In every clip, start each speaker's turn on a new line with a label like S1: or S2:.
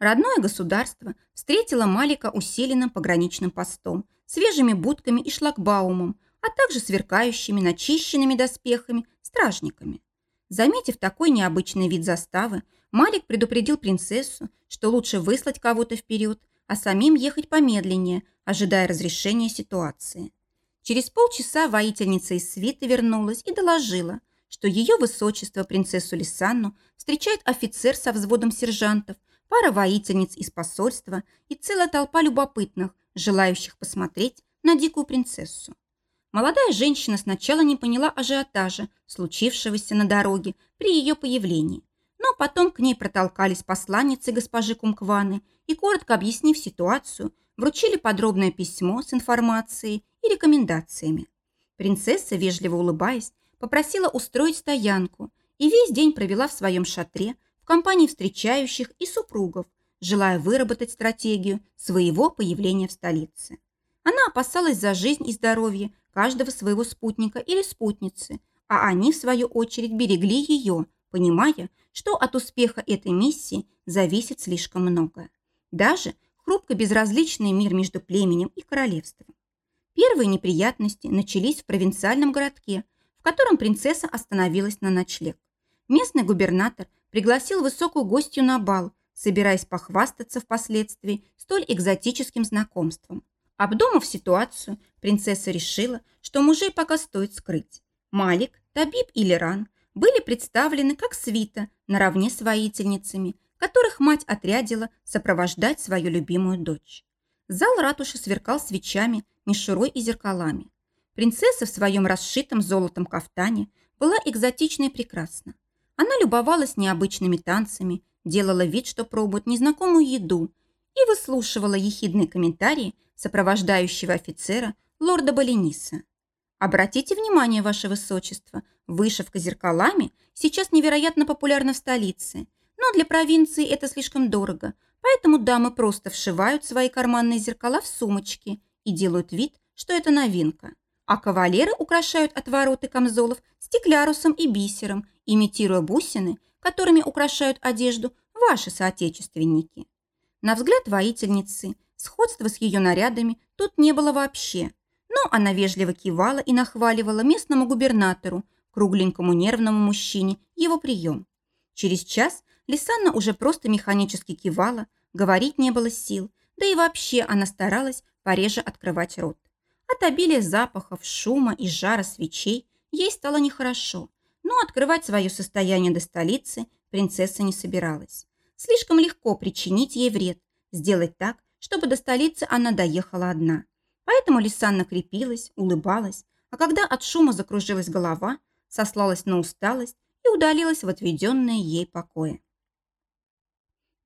S1: Родное государство встретило Малика усиленным пограничным постом, свежими будками и шлагбаумом, а также сверкающими начищенными доспехами стражниками. Заметив такой необычный вид заставы, Малик предупредил принцессу, что лучше выслать кого-то вперед, а самим ехать помедленнее, ожидая разрешения ситуации. Через полчаса воительница из свиты вернулась и доложила, что ее высочество принцессу Лисанну встречает офицер со взводом сержантов, пара воительниц из посольства и целая толпа любопытных, желающих посмотреть на дикую принцессу. Молодая женщина сначала не поняла ажиотажа, случившегося на дороге при ее появлении, но потом к ней протолкались посланницы госпожи Кумкваны и, коротко объяснив ситуацию, вручили подробное письмо с информацией и рекомендациями. Принцесса, вежливо улыбаясь, попросила устроить стоянку и весь день провела в своем шатре в компании встречающих и супругов, желая выработать стратегию своего появления в столице. Она опасалась за жизнь и здоровье каждого своего спутника или спутницы, а они, в свою очередь, берегли ее, понимая, что от успеха этой миссии зависит слишком многое. Даже хрупко безразличный мир между племенем и королевством. Первые неприятности начались в провинциальном городке, в котором принцесса остановилась на ночлег. Местный губернатор пригласил высокую гостью на бал, собираясь похвастаться впоследствии столь экзотическим знакомством. Обдумав ситуацию, принцесса решила, что мужей пока стоит скрыть. Малик, Табиб и Леран были представлены как свита наравне с воительницами, которых мать отрядила сопровождать свою любимую дочь. Зал ратуши сверкал свечами, мишурой и зеркалами. Принцесса в своем расшитом золотом кафтане была экзотична и прекрасна. Она любовалась необычными танцами, делала вид, что пробует незнакомую еду и выслушивала ехидные комментарии сопровождающего офицера лорда Балениса. Обратите внимание, ваше высочество, вышивка зеркалами сейчас невероятно популярна в столице, но для провинции это слишком дорого, поэтому дамы просто вшивают свои карманные зеркала в сумочки и делают вид, что это новинка. А кавалеры украшают отвороты камзолов стеклярусом и бисером, имитируя бусины, которыми украшают одежду ваши соотечественники. На взгляд воительницы – Сходства с ее нарядами тут не было вообще. Но она вежливо кивала и нахваливала местному губернатору, кругленькому нервному мужчине, его прием. Через час Лисанна уже просто механически кивала, говорить не было сил, да и вообще она старалась пореже открывать рот. От обилия запахов, шума и жара свечей ей стало нехорошо, но открывать свое состояние до столицы принцесса не собиралась. Слишком легко причинить ей вред, сделать так, чтобы до столицы она доехала одна. Поэтому Лисанна крепилась, улыбалась, а когда от шума закружилась голова, сослалась на усталость и удалилась в отведенные ей покои.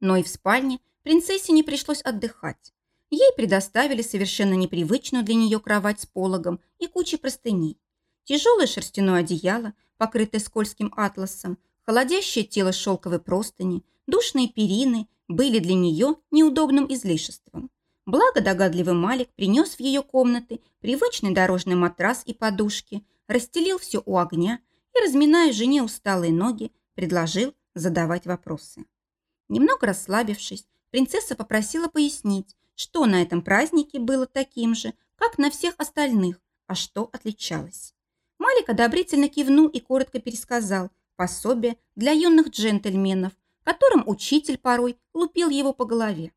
S1: Но и в спальне принцессе не пришлось отдыхать. Ей предоставили совершенно непривычную для нее кровать с пологом и кучей простыней. Тяжелое шерстяное одеяло, покрытое скользким атласом, холодящее тело шелковой простыни, душные перины были для нее неудобным излишеством. Благо догадливый Малик принес в ее комнаты привычный дорожный матрас и подушки, расстелил все у огня и, разминая жене усталые ноги, предложил задавать вопросы. Немного расслабившись, принцесса попросила пояснить, что на этом празднике было таким же, как на всех остальных, а что отличалось. Малик одобрительно кивнул и коротко пересказал пособие для юных джентльменов, которым учитель порой лупил его по голове.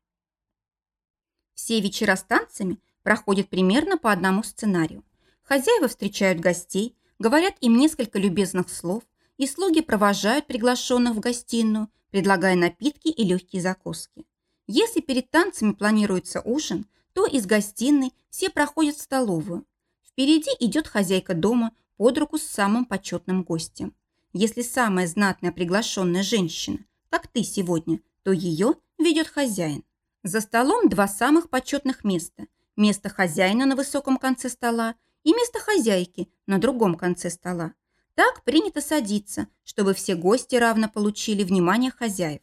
S1: Все вечера с танцами проходят примерно по одному сценарию. Хозяева встречают гостей, говорят им несколько любезных слов, и слуги провожают приглашенных в гостиную, предлагая напитки и легкие закуски. Если перед танцами планируется ужин, то из гостиной все проходят в столовую. Впереди идет хозяйка дома под руку с самым почетным гостем. Если самая знатная приглашенная женщина как ты сегодня, то ее ведет хозяин. За столом два самых почетных места. Место хозяина на высоком конце стола и место хозяйки на другом конце стола. Так принято садиться, чтобы все гости равно получили внимание хозяев.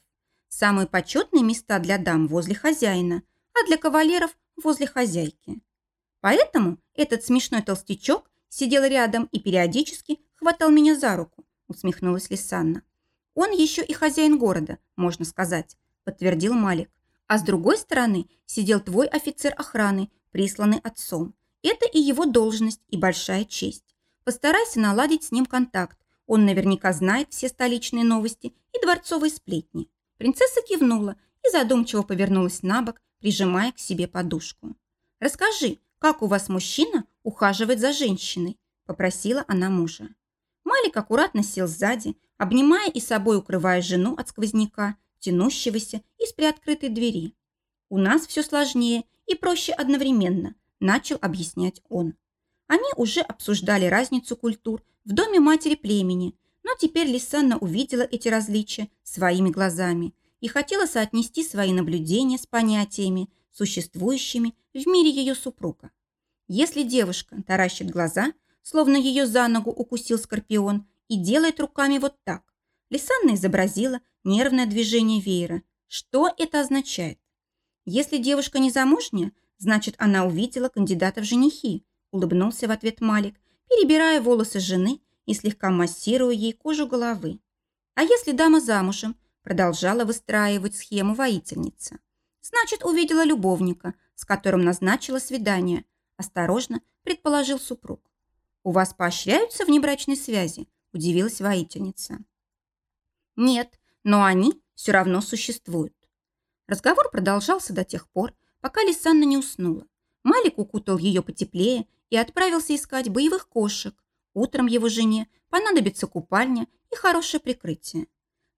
S1: Самые почетные места для дам возле хозяина, а для кавалеров возле хозяйки. Поэтому этот смешной толстячок сидел рядом и периодически хватал меня за руку, усмехнулась Лисанна. Он еще и хозяин города, можно сказать, подтвердил Малик. А с другой стороны сидел твой офицер охраны, присланный отцом. Это и его должность, и большая честь. Постарайся наладить с ним контакт. Он наверняка знает все столичные новости и дворцовые сплетни. Принцесса кивнула и задумчиво повернулась на бок, прижимая к себе подушку. «Расскажи, как у вас мужчина ухаживает за женщиной?» – попросила она мужа. Малик аккуратно сел сзади, обнимая и собой укрывая жену от сквозняка, тянущегося из приоткрытой двери. «У нас все сложнее и проще одновременно», – начал объяснять он. Они уже обсуждали разницу культур в доме матери племени, но теперь Лисанна увидела эти различия своими глазами и хотела соотнести свои наблюдения с понятиями, существующими в мире ее супруга. Если девушка таращит глаза, словно ее за ногу укусил скорпион, и делает руками вот так, Лисанна изобразила нервное движение веера. Что это означает? Если девушка не замужняя, значит, она увидела кандидата в женихи, улыбнулся в ответ Малик, перебирая волосы жены и слегка массируя ей кожу головы. А если дама замужем, продолжала выстраивать схему воительница. Значит, увидела любовника, с которым назначила свидание. Осторожно, предположил супруг. «У вас поощряются внебрачной связи?» – удивилась воительница. «Нет, но они все равно существуют». Разговор продолжался до тех пор, пока Лисанна не уснула. Малик укутал ее потеплее и отправился искать боевых кошек. Утром его жене понадобится купальня и хорошее прикрытие.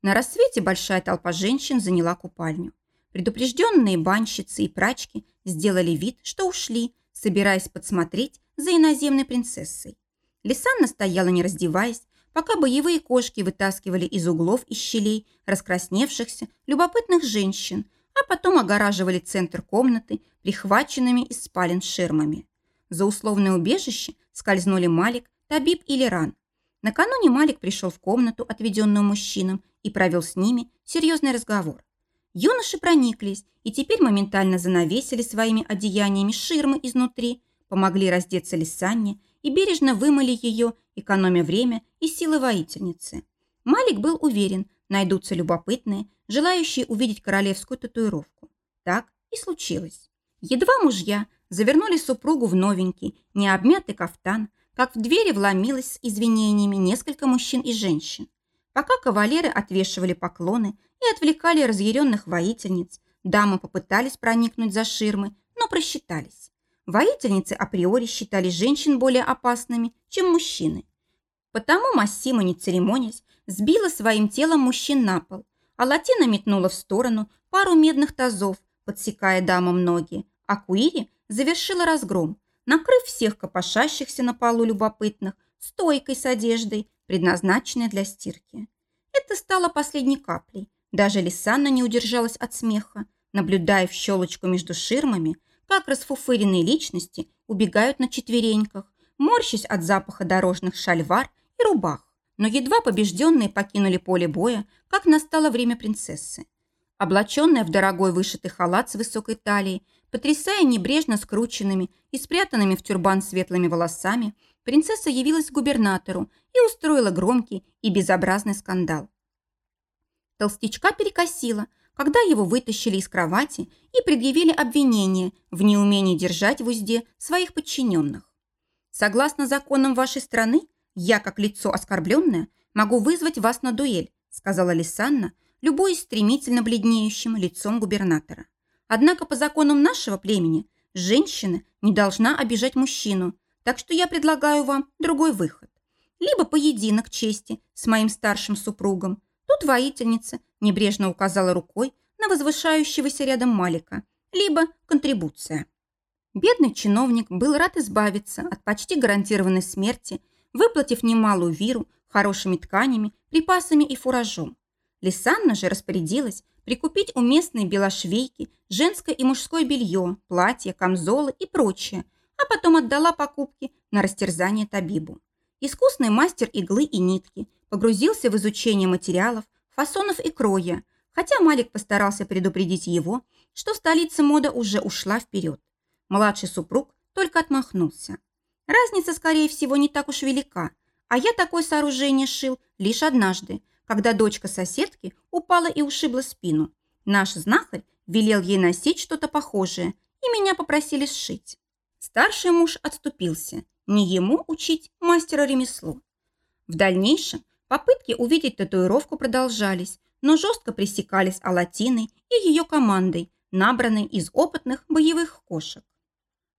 S1: На рассвете большая толпа женщин заняла купальню. Предупрежденные банщицы и прачки сделали вид, что ушли, собираясь подсмотреть за иноземной принцессой. Лисанна стояла, не раздеваясь, пока боевые кошки вытаскивали из углов и щелей раскрасневшихся, любопытных женщин, а потом огораживали центр комнаты прихваченными из спален ширмами. За условное убежище скользнули Малик, Табиб и Леран. Накануне Малик пришел в комнату, отведенную мужчинам, и провел с ними серьезный разговор. Юноши прониклись и теперь моментально занавесили своими одеяниями ширмы изнутри, помогли раздеться Лисанне и бережно вымыли ее, экономя время и силы воительницы. Малик был уверен, найдутся любопытные, желающие увидеть королевскую татуировку. Так и случилось. Едва мужья завернули супругу в новенький, необмятый кафтан, как в двери вломилось с извинениями несколько мужчин и женщин. Пока кавалеры отвешивали поклоны и отвлекали разъяренных воительниц, дамы попытались проникнуть за ширмы, но просчитались. Воительницы априори считали женщин более опасными, чем мужчины. Потому Массима, не церемонясь, сбила своим телом мужчин на пол, а Латина метнула в сторону пару медных тазов, подсекая дамам ноги, а Куири завершила разгром, накрыв всех копошащихся на полу любопытных стойкой с одеждой, предназначенной для стирки. Это стало последней каплей. Даже Лисанна не удержалась от смеха, наблюдая в щелочку между ширмами, как расфуфыренные личности убегают на четвереньках, морщась от запаха дорожных шальвар и рубах. Но едва побежденные покинули поле боя, как настало время принцессы. Облаченная в дорогой вышитый халат с высокой талией, потрясая небрежно скрученными и спрятанными в тюрбан светлыми волосами, принцесса явилась к губернатору и устроила громкий и безобразный скандал. Толстячка перекосила, когда его вытащили из кровати и предъявили обвинение в неумении держать в узде своих подчиненных. Согласно законам вашей страны, я, как лицо оскорбленное, могу вызвать вас на дуэль, сказала Лисанна, любуясь стремительно бледнеющим лицом губернатора. Однако по законам нашего племени женщина не должна обижать мужчину, так что я предлагаю вам другой выход. Либо поединок чести с моим старшим супругом. Тут воительница небрежно указала рукой на возвышающегося рядом Малика. Либо контрибуция. Бедный чиновник был рад избавиться от почти гарантированной смерти, выплатив немалую виру хорошими тканями, припасами и фуражом. Лисанна же распорядилась прикупить у местной белошвейки женское и мужское белье, платья, камзолы и прочее – а потом отдала покупки на растерзание Табибу. Искусный мастер иглы и нитки погрузился в изучение материалов, фасонов и кроя, хотя Малик постарался предупредить его, что столица мода уже ушла вперед. Младший супруг только отмахнулся. Разница, скорее всего, не так уж велика, а я такое сооружение шил лишь однажды, когда дочка соседки упала и ушибла спину. Наш знахарь велел ей носить что-то похожее, и меня попросили сшить. Старший муж отступился, не ему учить мастера ремеслу. В дальнейшем попытки увидеть татуировку продолжались, но жестко пресекались Алатиной и ее командой, набранной из опытных боевых кошек.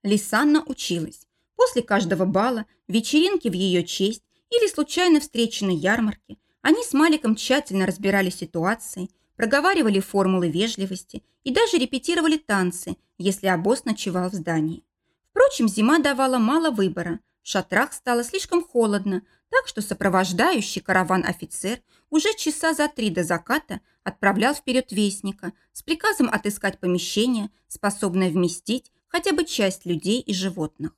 S1: Лисанна училась. После каждого бала, вечеринки в ее честь или случайно встреченной ярмарки они с Маликом тщательно разбирали ситуации, проговаривали формулы вежливости и даже репетировали танцы, если обоз ночевал в здании. Впрочем, зима давала мало выбора. В шатрах стало слишком холодно, так что сопровождающий караван офицер уже часа за три до заката отправлял вперед вестника с приказом отыскать помещение, способное вместить хотя бы часть людей и животных.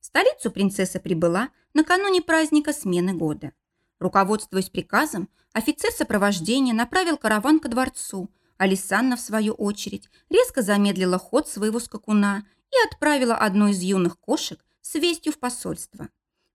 S1: В столицу принцесса прибыла накануне праздника смены года. Руководствуясь приказом, офицер сопровождения направил караван ко дворцу, а Лисанна, в свою очередь, резко замедлила ход своего скакуна и отправила одну из юных кошек с вестью в посольство.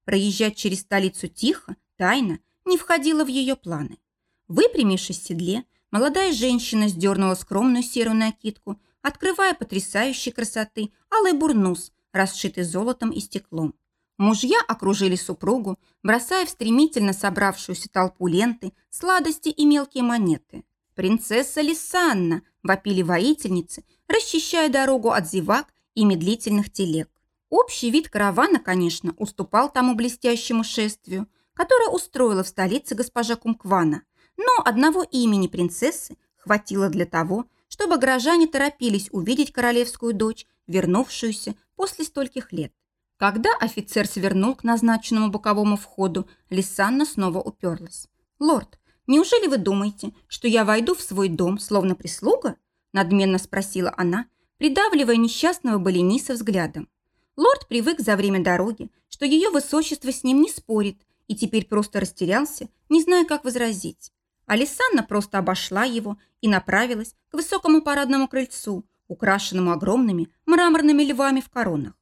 S1: Проезжать через столицу тихо, тайно, не входило в ее планы. Выпрямившись в седле, молодая женщина сдернула скромную серую накидку, открывая потрясающей красоты алый бурнус, расшитый золотом и стеклом. Мужья окружили супругу, бросая в стремительно собравшуюся толпу ленты, сладости и мелкие монеты. «Принцесса Лисанна!» – вопили воительницы, расчищая дорогу от зевак и медлительных телег. Общий вид каравана, конечно, уступал тому блестящему шествию, которое устроила в столице госпожа Кумквана, но одного имени принцессы хватило для того, чтобы горожане торопились увидеть королевскую дочь, вернувшуюся после стольких лет. Когда офицер свернул к назначенному боковому входу, Лисанна снова уперлась. «Лорд, неужели вы думаете, что я войду в свой дом, словно прислуга?» надменно спросила она, придавливая несчастного балениса взглядом. Лорд привык за время дороги, что ее высочество с ним не спорит, и теперь просто растерялся, не зная, как возразить. Алисанна просто обошла его и направилась к высокому парадному крыльцу, украшенному огромными мраморными львами в коронах.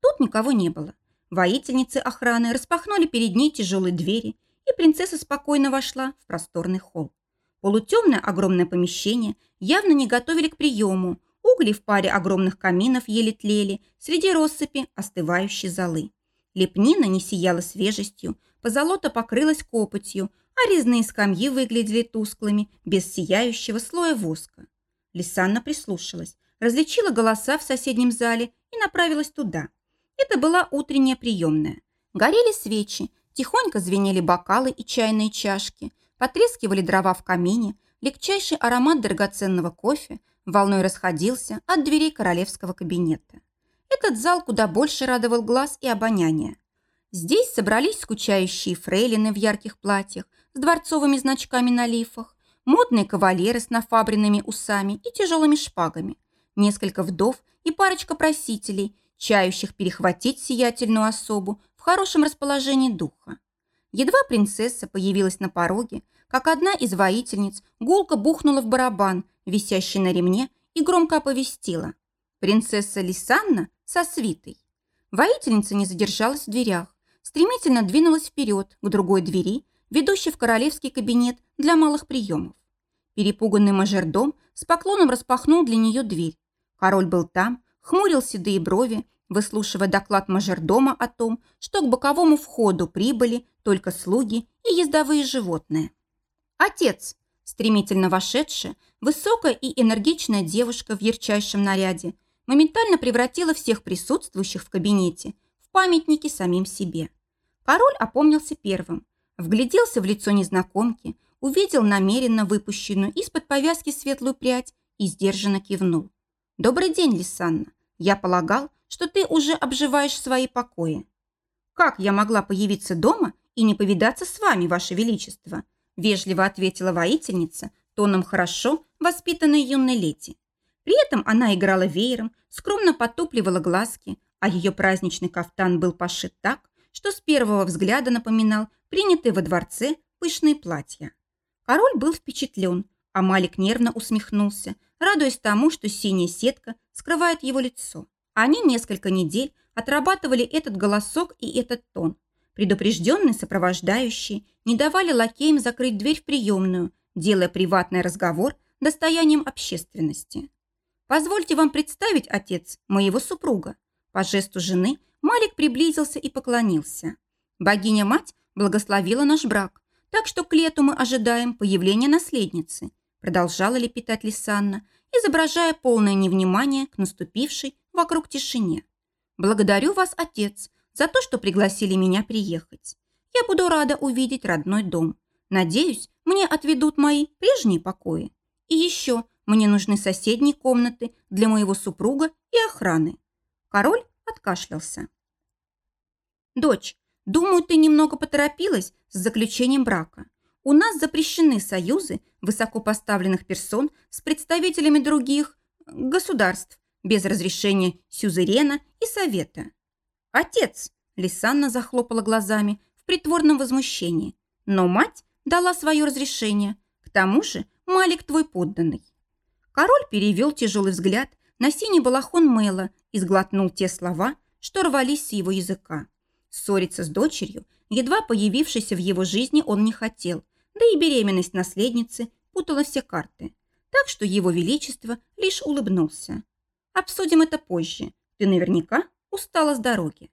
S1: Тут никого не было. Воительницы охраны распахнули перед ней тяжелые двери, и принцесса спокойно вошла в просторный холл. Полутемное огромное помещение явно не готовили к приему. Угли в паре огромных каминов еле тлели, среди россыпи остывающей золы. Лепнина не сияла свежестью, позолота покрылась копотью, а резные скамьи выглядели тусклыми, без сияющего слоя воска. Лисанна прислушалась, различила голоса в соседнем зале и направилась туда. Это была утренняя приемная. Горели свечи, тихонько звенели бокалы и чайные чашки, потрескивали дрова в камине, легчайший аромат драгоценного кофе волной расходился от дверей королевского кабинета. Этот зал куда больше радовал глаз и обоняние. Здесь собрались скучающие фрейлины в ярких платьях с дворцовыми значками на лифах, модные кавалеры с нафабренными усами и тяжелыми шпагами, несколько вдов и парочка просителей, чающих перехватить сиятельную особу в хорошем расположении духа. Едва принцесса появилась на пороге, как одна из воительниц гулко бухнула в барабан, висящий на ремне, и громко оповестила. Принцесса Лисанна со свитой. Воительница не задержалась в дверях, стремительно двинулась вперед к другой двери, ведущей в королевский кабинет для малых приемов. Перепуганный мажордом с поклоном распахнул для нее дверь. Король был там, хмурил седые брови, выслушивая доклад мажордома о том, что к боковому входу прибыли только слуги и ездовые животные. Отец, стремительно вошедшая, высокая и энергичная девушка в ярчайшем наряде, моментально превратила всех присутствующих в кабинете в памятники самим себе. Король опомнился первым, вгляделся в лицо незнакомки, увидел намеренно выпущенную из-под повязки светлую прядь и сдержанно кивнул. «Добрый день, Лисанна. Я полагал, что ты уже обживаешь свои покои. Как я могла появиться дома и не повидаться с вами, ваше величество?» Вежливо ответила воительница, тоном хорошо воспитанной юной леди. При этом она играла веером, скромно потупливала глазки, а ее праздничный кафтан был пошит так, что с первого взгляда напоминал принятые во дворце пышные платья. Король был впечатлен, а Малик нервно усмехнулся, радуясь тому, что синяя сетка скрывает его лицо. Они несколько недель отрабатывали этот голосок и этот тон. Предупрежденные сопровождающие не давали лакеям закрыть дверь в приемную, делая приватный разговор достоянием общественности. Позвольте вам представить, отец, моего супруга». По жесту жены Малик приблизился и поклонился. Богиня-мать благословила наш брак, так что к лету мы ожидаем появления наследницы, продолжала лепетать Лисанна, изображая полное невнимание к наступившей вокруг тишине. «Благодарю вас, отец, за то, что пригласили меня приехать. Я буду рада увидеть родной дом. Надеюсь, мне отведут мои прежние покои. И еще мне нужны соседние комнаты для моего супруга и охраны». Король откашлялся. «Дочь, думаю, ты немного поторопилась с заключением брака. У нас запрещены союзы высокопоставленных персон с представителями других государств без разрешения сюзерена и совета. «Отец!» – Лисанна захлопала глазами в притворном возмущении. Но мать дала свое разрешение. К тому же Малик твой подданный. Король перевел тяжелый взгляд на синий балахон Мэла и сглотнул те слова, что рвались с его языка. Ссориться с дочерью, едва появившейся в его жизни, он не хотел, да и беременность наследницы путала все карты. Так что его величество лишь улыбнулся. «Обсудим это позже. Ты наверняка устала с дороги».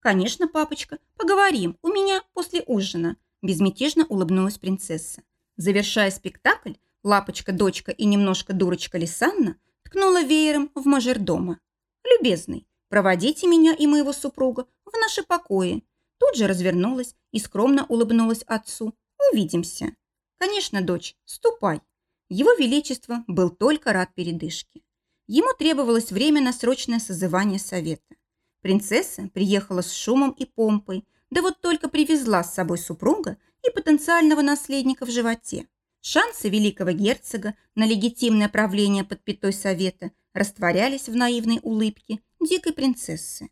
S1: «Конечно, папочка, поговорим. У меня после ужина», безмятежно улыбнулась принцесса. Завершая спектакль, лапочка, дочка и немножко дурочка Лисанна ткнула веером в мажордома. «Любезный, Проводите меня и моего супруга в наши покои». Тут же развернулась и скромно улыбнулась отцу. «Увидимся». «Конечно, дочь, ступай». Его Величество был только рад передышке. Ему требовалось время на срочное созывание совета. Принцесса приехала с шумом и помпой, да вот только привезла с собой супруга и потенциального наследника в животе. Шансы великого герцога на легитимное правление под пятой совета растворялись в наивной улыбке дикой принцессы.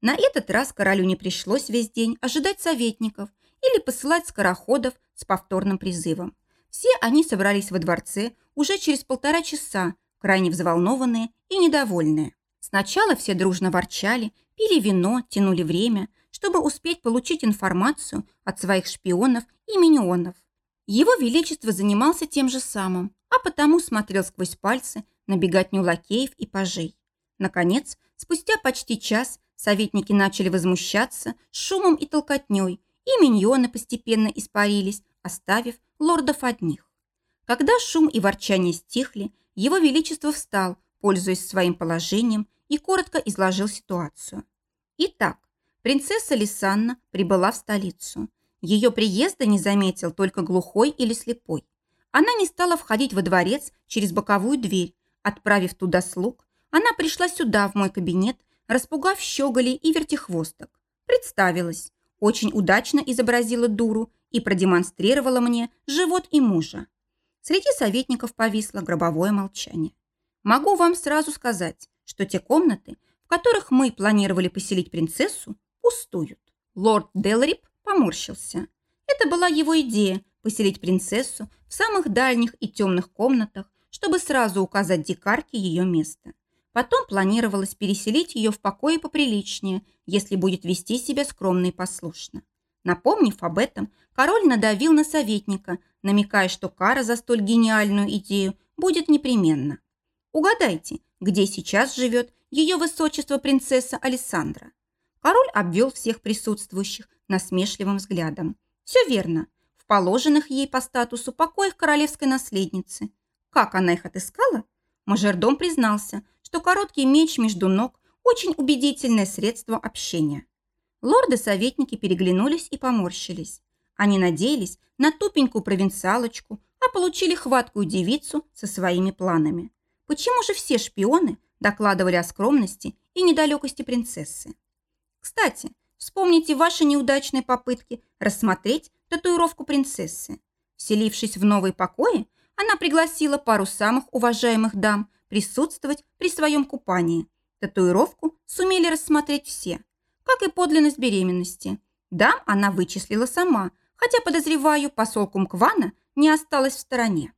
S1: На этот раз королю не пришлось весь день ожидать советников или посылать скороходов с повторным призывом. Все они собрались во дворце уже через полтора часа, крайне взволнованные и недовольные. Сначала все дружно ворчали, пили вино, тянули время, чтобы успеть получить информацию от своих шпионов и миньонов. Его Величество занимался тем же самым, а потому смотрел сквозь пальцы на беготню лакеев и пажей. Наконец, спустя почти час советники начали возмущаться шумом и толкотней, и миньоны постепенно испарились, оставив лордов одних. Когда шум и ворчание стихли, его величество встал, пользуясь своим положением, и коротко изложил ситуацию. Итак, принцесса Лисанна прибыла в столицу. Ее приезда не заметил только глухой или слепой. Она не стала входить во дворец через боковую дверь. Отправив туда слуг, она пришла сюда, в мой кабинет, распугав щеголей и вертихвосток. Представилась, очень удачно изобразила дуру и продемонстрировала мне живот и мужа. Среди советников повисло гробовое молчание. Могу вам сразу сказать, что те комнаты, в которых мы планировали поселить принцессу, пустуют. Лорд Делрип поморщился. Это была его идея – поселить принцессу в самых дальних и темных комнатах, чтобы сразу указать дикарке ее место. Потом планировалось переселить ее в покое поприличнее, если будет вести себя скромно и послушно. Напомнив об этом, король надавил на советника, намекая, что кара за столь гениальную идею будет непременно. Угадайте, где сейчас живет ее высочество принцесса Александра. Король обвел всех присутствующих насмешливым взглядом. Все верно. В положенных ей по статусу покоях королевской наследницы. Как она их отыскала? Мажордом признался, что короткий меч между ног – очень убедительное средство общения. Лорды-советники переглянулись и поморщились. Они надеялись на тупенькую провинциалочку, а получили хваткую девицу со своими планами. Почему же все шпионы докладывали о скромности и недалекости принцессы? Кстати, вспомните ваши неудачные попытки рассмотреть татуировку принцессы. Вселившись в новые покои, она пригласила пару самых уважаемых дам присутствовать при своем купании. Татуировку сумели рассмотреть все, как и подлинность беременности. Дам она вычислила сама, хотя, подозреваю, посол Кумквана не осталось в стороне.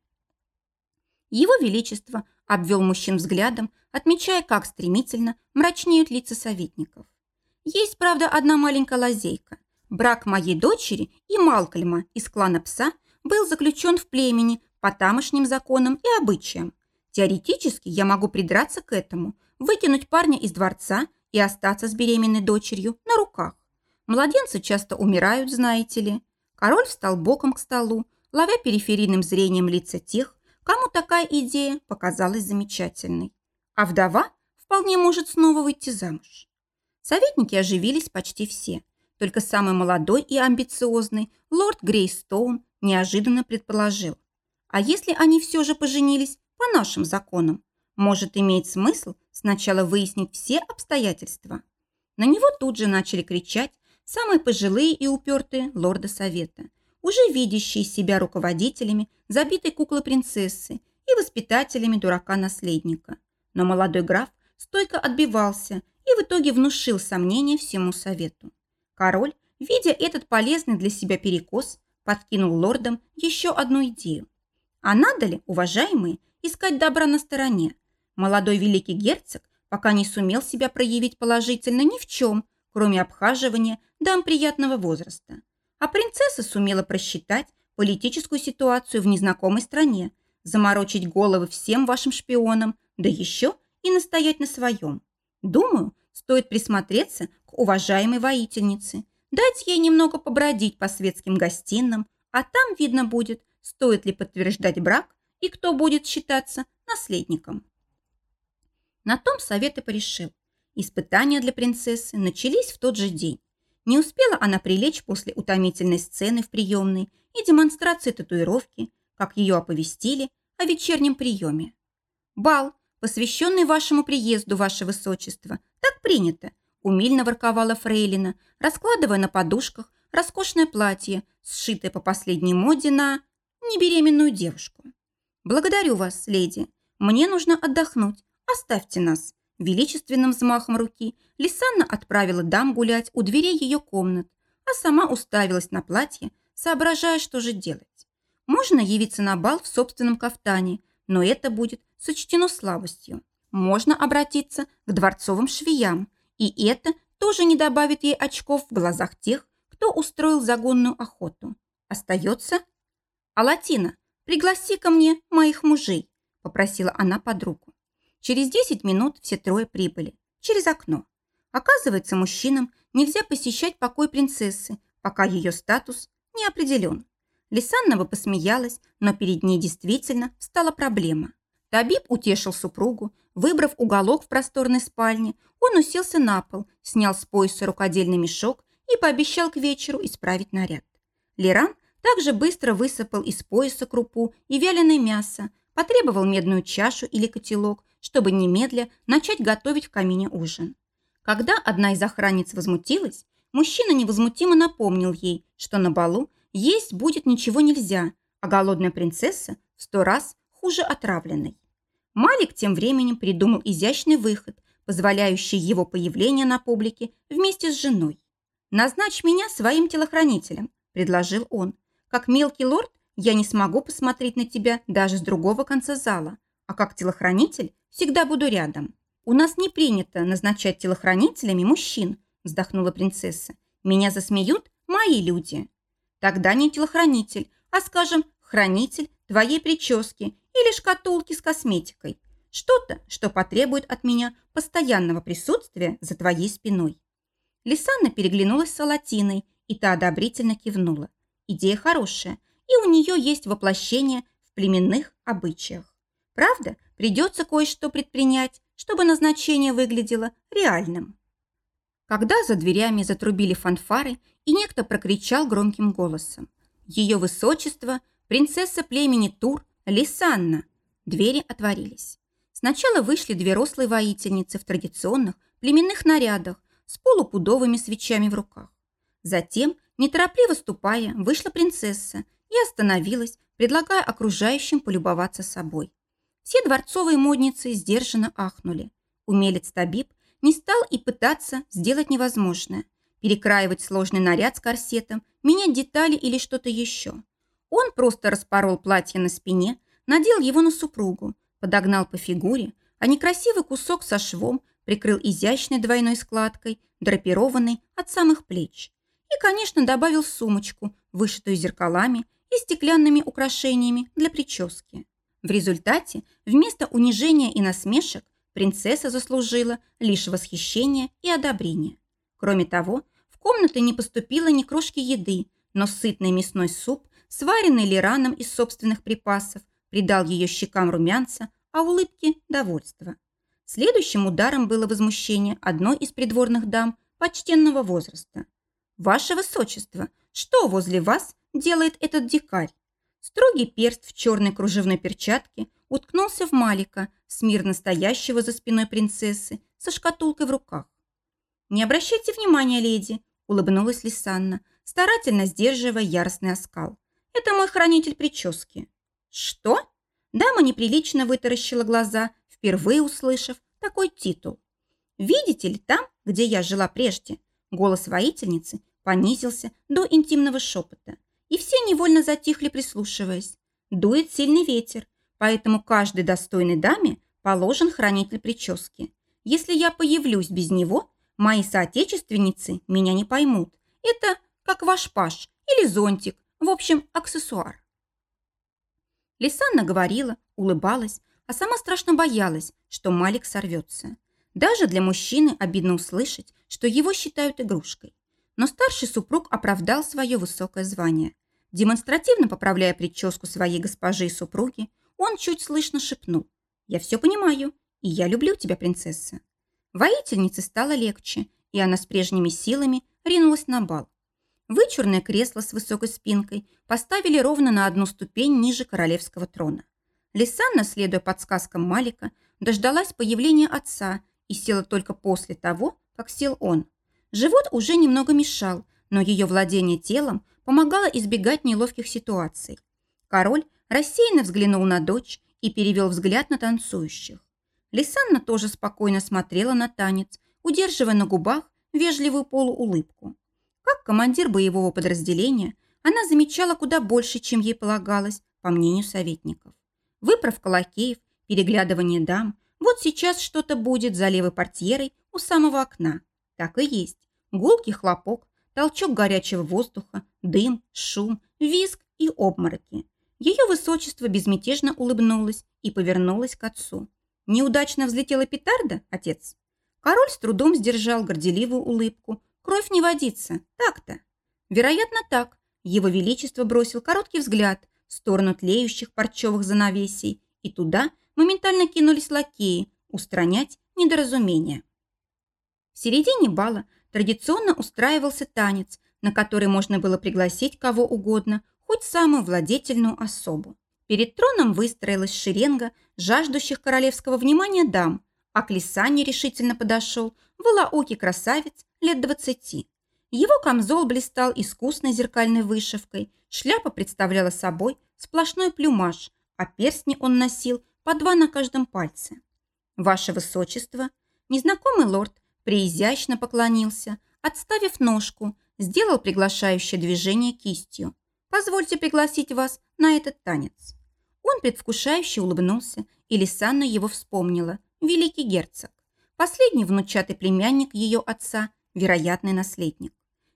S1: Его Величество обвел мужчин взглядом, отмечая, как стремительно мрачнеют лица советников. Есть, правда, одна маленькая лазейка. Брак моей дочери и Малкольма из клана Пса был заключен в племени по тамошним законам и обычаям. Теоретически я могу придраться к этому, выкинуть парня из дворца и остаться с беременной дочерью на руках. Младенцы часто умирают, знаете ли. Король встал боком к столу, ловя периферийным зрением лица тех, кому такая идея показалась замечательной. А вдова вполне может снова выйти замуж. Советники оживились почти все. Только самый молодой и амбициозный лорд Грейстоун неожиданно предположил. А если они все же поженились по нашим законам, может иметь смысл сначала выяснить все обстоятельства? На него тут же начали кричать самые пожилые и упертые лорды совета, уже видящие себя руководителями забитой куклы-принцессы и воспитателями дурака-наследника. Но молодой граф стойко отбивался и в итоге внушил сомнения всему совету. Король, видя этот полезный для себя перекос, подкинул лордам еще одну идею. А надо ли, уважаемые, искать добра на стороне? Молодой великий герцог пока не сумел себя проявить положительно ни в чем, кроме обхаживания дам приятного возраста. А принцесса сумела просчитать политическую ситуацию в незнакомой стране, заморочить головы всем вашим шпионам, да еще и настоять на своем. Думаю, стоит присмотреться к уважаемой воительнице, дать ей немного побродить по светским гостиным, а там видно будет, стоит ли подтверждать брак и кто будет считаться наследником. На том совет и порешил. Испытания для принцессы начались в тот же день. Не успела она прилечь после утомительной сцены в приемной и демонстрации татуировки, как ее оповестили о вечернем приеме. «Бал, посвященный вашему приезду, ваше высочество, так принято», умильно ворковала Фрейлина, раскладывая на подушках роскошное платье, сшитое по последней моде на небеременную девушку. «Благодарю вас, леди. Мне нужно отдохнуть. Оставьте нас». Величественным взмахом руки Лисанна отправила дам гулять у дверей ее комнат, а сама уставилась на платье, соображая, что же делать. Можно явиться на бал в собственном кафтане, но это будет сочтено слабостью. Можно обратиться к дворцовым швеям, и это тоже не добавит ей очков в глазах тех, кто устроил загонную охоту. Остается «Алатина, пригласи ко мне моих мужей», – попросила она подругу. Через 10 минут все трое прибыли. Через окно. Оказывается, мужчинам нельзя посещать покой принцессы, пока ее статус не определен. Лисаннова посмеялась, но перед ней действительно стала проблема. Табиб утешил супругу. Выбрав уголок в просторной спальне, он уселся на пол, снял с пояса рукодельный мешок и пообещал к вечеру исправить наряд. Леран также быстро высыпал из пояса крупу и вяленое мясо, потребовал медную чашу или котелок, чтобы немедля начать готовить в камине ужин. Когда одна из охранниц возмутилась, мужчина невозмутимо напомнил ей, что на балу есть будет ничего нельзя, а голодная принцесса в сто раз хуже отравленной. Малик тем временем придумал изящный выход, позволяющий его появление на публике вместе с женой. «Назначь меня своим телохранителем», – предложил он. Как мелкий лорд я не смогу посмотреть на тебя даже с другого конца зала, а как телохранитель всегда буду рядом. У нас не принято назначать телохранителями мужчин, вздохнула принцесса. Меня засмеют мои люди. Тогда не телохранитель, а, скажем, хранитель твоей прически или шкатулки с косметикой. Что-то, что потребует от меня постоянного присутствия за твоей спиной. Лисанна переглянулась с Алатиной, и та одобрительно кивнула. Идея хорошая, и у нее есть воплощение в племенных обычаях. Правда, придется кое-что предпринять, чтобы назначение выглядело реальным. Когда за дверями затрубили фанфары, и некто прокричал громким голосом. Ее высочество, принцесса племени Тур, Лисанна. Двери отворились. Сначала вышли две рослые воительницы в традиционных племенных нарядах с полупудовыми свечами в руках. Затем Неторопливо ступая, вышла принцесса и остановилась, предлагая окружающим полюбоваться собой. Все дворцовые модницы сдержанно ахнули. Умелец Табиб не стал и пытаться сделать невозможное – перекраивать сложный наряд с корсетом, менять детали или что-то еще. Он просто распорол платье на спине, надел его на супругу, подогнал по фигуре, а некрасивый кусок со швом прикрыл изящной двойной складкой, драпированной от самых плеч и, конечно, добавил сумочку, вышитую зеркалами и стеклянными украшениями для прически. В результате вместо унижения и насмешек принцесса заслужила лишь восхищение и одобрение. Кроме того, в комнаты не поступило ни крошки еды, но сытный мясной суп, сваренный Лираном из собственных припасов, придал ее щекам румянца, а улыбке – довольство. Следующим ударом было возмущение одной из придворных дам почтенного возраста. «Ваше Высочество, что возле вас делает этот дикарь?» Строгий перст в черной кружевной перчатке уткнулся в Малика, смирно стоящего за спиной принцессы, со шкатулкой в руках. «Не обращайте внимания, леди», – улыбнулась Лисанна, старательно сдерживая яростный оскал. «Это мой хранитель прически». «Что?» Дама неприлично вытаращила глаза, впервые услышав такой титул. «Видите ли, там, где я жила прежде?» Голос воительницы понизился до интимного шепота, и все невольно затихли, прислушиваясь. Дует сильный ветер, поэтому каждой достойной даме положен хранитель прически. Если я появлюсь без него, мои соотечественницы меня не поймут. Это как ваш паш или зонтик, в общем, аксессуар. Лисанна говорила, улыбалась, а сама страшно боялась, что Малик сорвется. Даже для мужчины обидно услышать, что его считают игрушкой. Но старший супруг оправдал свое высокое звание. Демонстративно поправляя прическу своей госпожи и супруги, он чуть слышно шепнул. «Я все понимаю, и я люблю тебя, принцесса». Воительнице стало легче, и она с прежними силами ринулась на бал. Вычурное кресло с высокой спинкой поставили ровно на одну ступень ниже королевского трона. Лисанна, следуя подсказкам Малика, дождалась появления отца и села только после того, как сел он. Живот уже немного мешал, но ее владение телом помогало избегать неловких ситуаций. Король рассеянно взглянул на дочь и перевел взгляд на танцующих. Лисанна тоже спокойно смотрела на танец, удерживая на губах вежливую полуулыбку. Как командир боевого подразделения, она замечала куда больше, чем ей полагалось, по мнению советников. Выправка лакеев, переглядывание дам, вот сейчас что-то будет за левой портьерой у самого окна. Так и есть. Гулкий хлопок, толчок горячего воздуха, дым, шум, визг и обмороки. Ее высочество безмятежно улыбнулось и повернулось к отцу. Неудачно взлетела петарда, отец? Король с трудом сдержал горделивую улыбку. Кровь не водится, так-то. Вероятно, так. Его Величество бросил короткий взгляд в сторону тлеющих парчевых занавесей, и туда моментально кинулись лакеи устранять недоразумения. В середине бала традиционно устраивался танец, на который можно было пригласить кого угодно, хоть самую владетельную особу. Перед троном выстроилась шеренга жаждущих королевского внимания дам, а к Лисане решительно подошел волоокий красавец лет двадцати. Его камзол блистал искусной зеркальной вышивкой, шляпа представляла собой сплошной плюмаж, а перстни он носил по два на каждом пальце. «Ваше высочество!» Незнакомый лорд приизящно поклонился, отставив ножку, сделал приглашающее движение кистью. Позвольте пригласить вас на этот танец». Он предвкушающе улыбнулся, и Лисанна его вспомнила. Великий герцог. Последний внучатый племянник ее отца, вероятный наследник.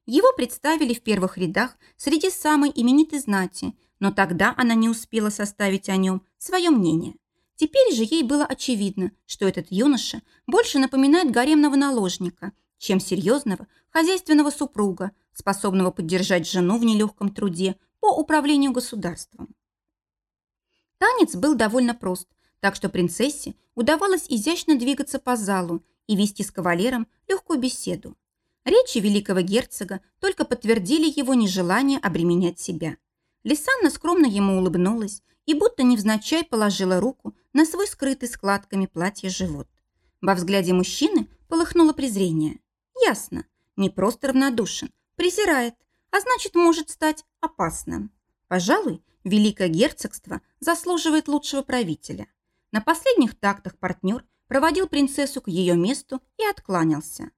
S1: Его представили в первых рядах среди самой именитой знати, но тогда она не успела составить о нем свое мнение. Теперь же ей было очевидно, что этот юноша больше напоминает гаремного наложника, чем серьезного хозяйственного супруга, способного поддержать жену в нелегком труде по управлению государством. Танец был довольно прост, так что принцессе удавалось изящно двигаться по залу и вести с кавалером легкую беседу. Речи великого герцога только подтвердили его нежелание обременять себя. Лисанна скромно ему улыбнулась и будто невзначай положила руку на свой скрытый складками платья живот. Во взгляде мужчины полыхнуло презрение. Ясно, не просто равнодушен, презирает, а значит, может стать опасным. Пожалуй, Великое Герцогство заслуживает лучшего правителя. На последних тактах партнер проводил принцессу к ее месту и откланялся.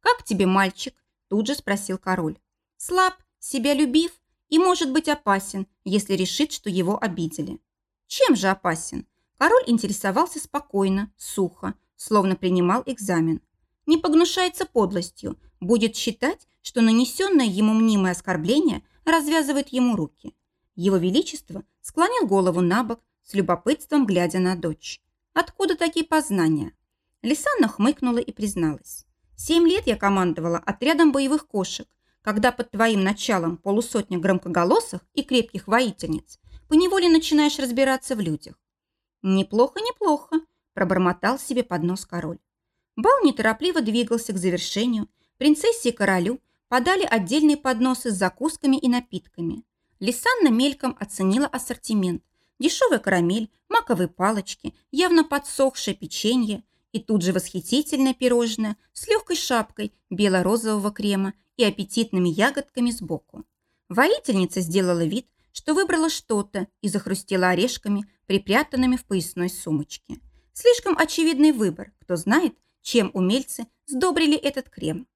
S1: «Как тебе, мальчик?» – тут же спросил король. «Слаб, себя любив и может быть опасен, если решит, что его обидели». «Чем же опасен?» Король интересовался спокойно, сухо, словно принимал экзамен. Не погнушается подлостью, будет считать, что нанесенное ему мнимое оскорбление развязывает ему руки. Его Величество склонил голову на бок, с любопытством глядя на дочь. «Откуда такие познания?» Лисанна хмыкнула и призналась. «Семь лет я командовала отрядом боевых кошек, когда под твоим началом полусотня громкоголосых и крепких воительниц поневоле начинаешь разбираться в людях». «Неплохо, неплохо», – пробормотал себе под нос король. Бал неторопливо двигался к завершению. Принцессе и королю подали отдельные подносы с закусками и напитками. Лисанна мельком оценила ассортимент. Дешевая карамель, маковые палочки, явно подсохшее печенье и тут же восхитительное пирожное с легкой шапкой бело-розового крема и аппетитными ягодками сбоку. Воительница сделала вид, что выбрала что-то и захрустела орешками, припрятанными в поясной сумочке. Слишком очевидный выбор, кто знает, чем умельцы сдобрили этот крем.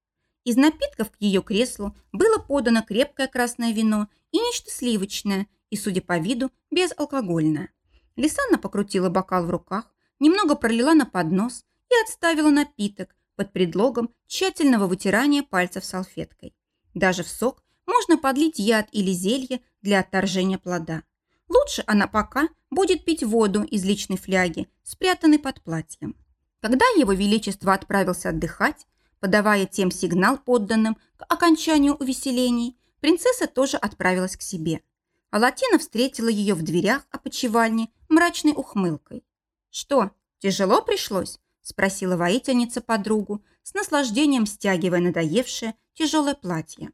S1: Из напитков к ее креслу было подано крепкое красное вино и нечто сливочное, и, судя по виду, безалкогольное. Лисанна покрутила бокал в руках, немного пролила на поднос и отставила напиток под предлогом тщательного вытирания пальцев салфеткой. Даже в сок можно подлить яд или зелье для отторжения плода. Лучше она пока будет пить воду из личной фляги, спрятанной под платьем. Когда его величество отправился отдыхать, подавая тем сигнал подданным к окончанию увеселений, принцесса тоже отправилась к себе. А Латина встретила ее в дверях опочивальни мрачной ухмылкой. «Что, тяжело пришлось?» – спросила воительница подругу, с наслаждением стягивая надоевшее тяжелое платье.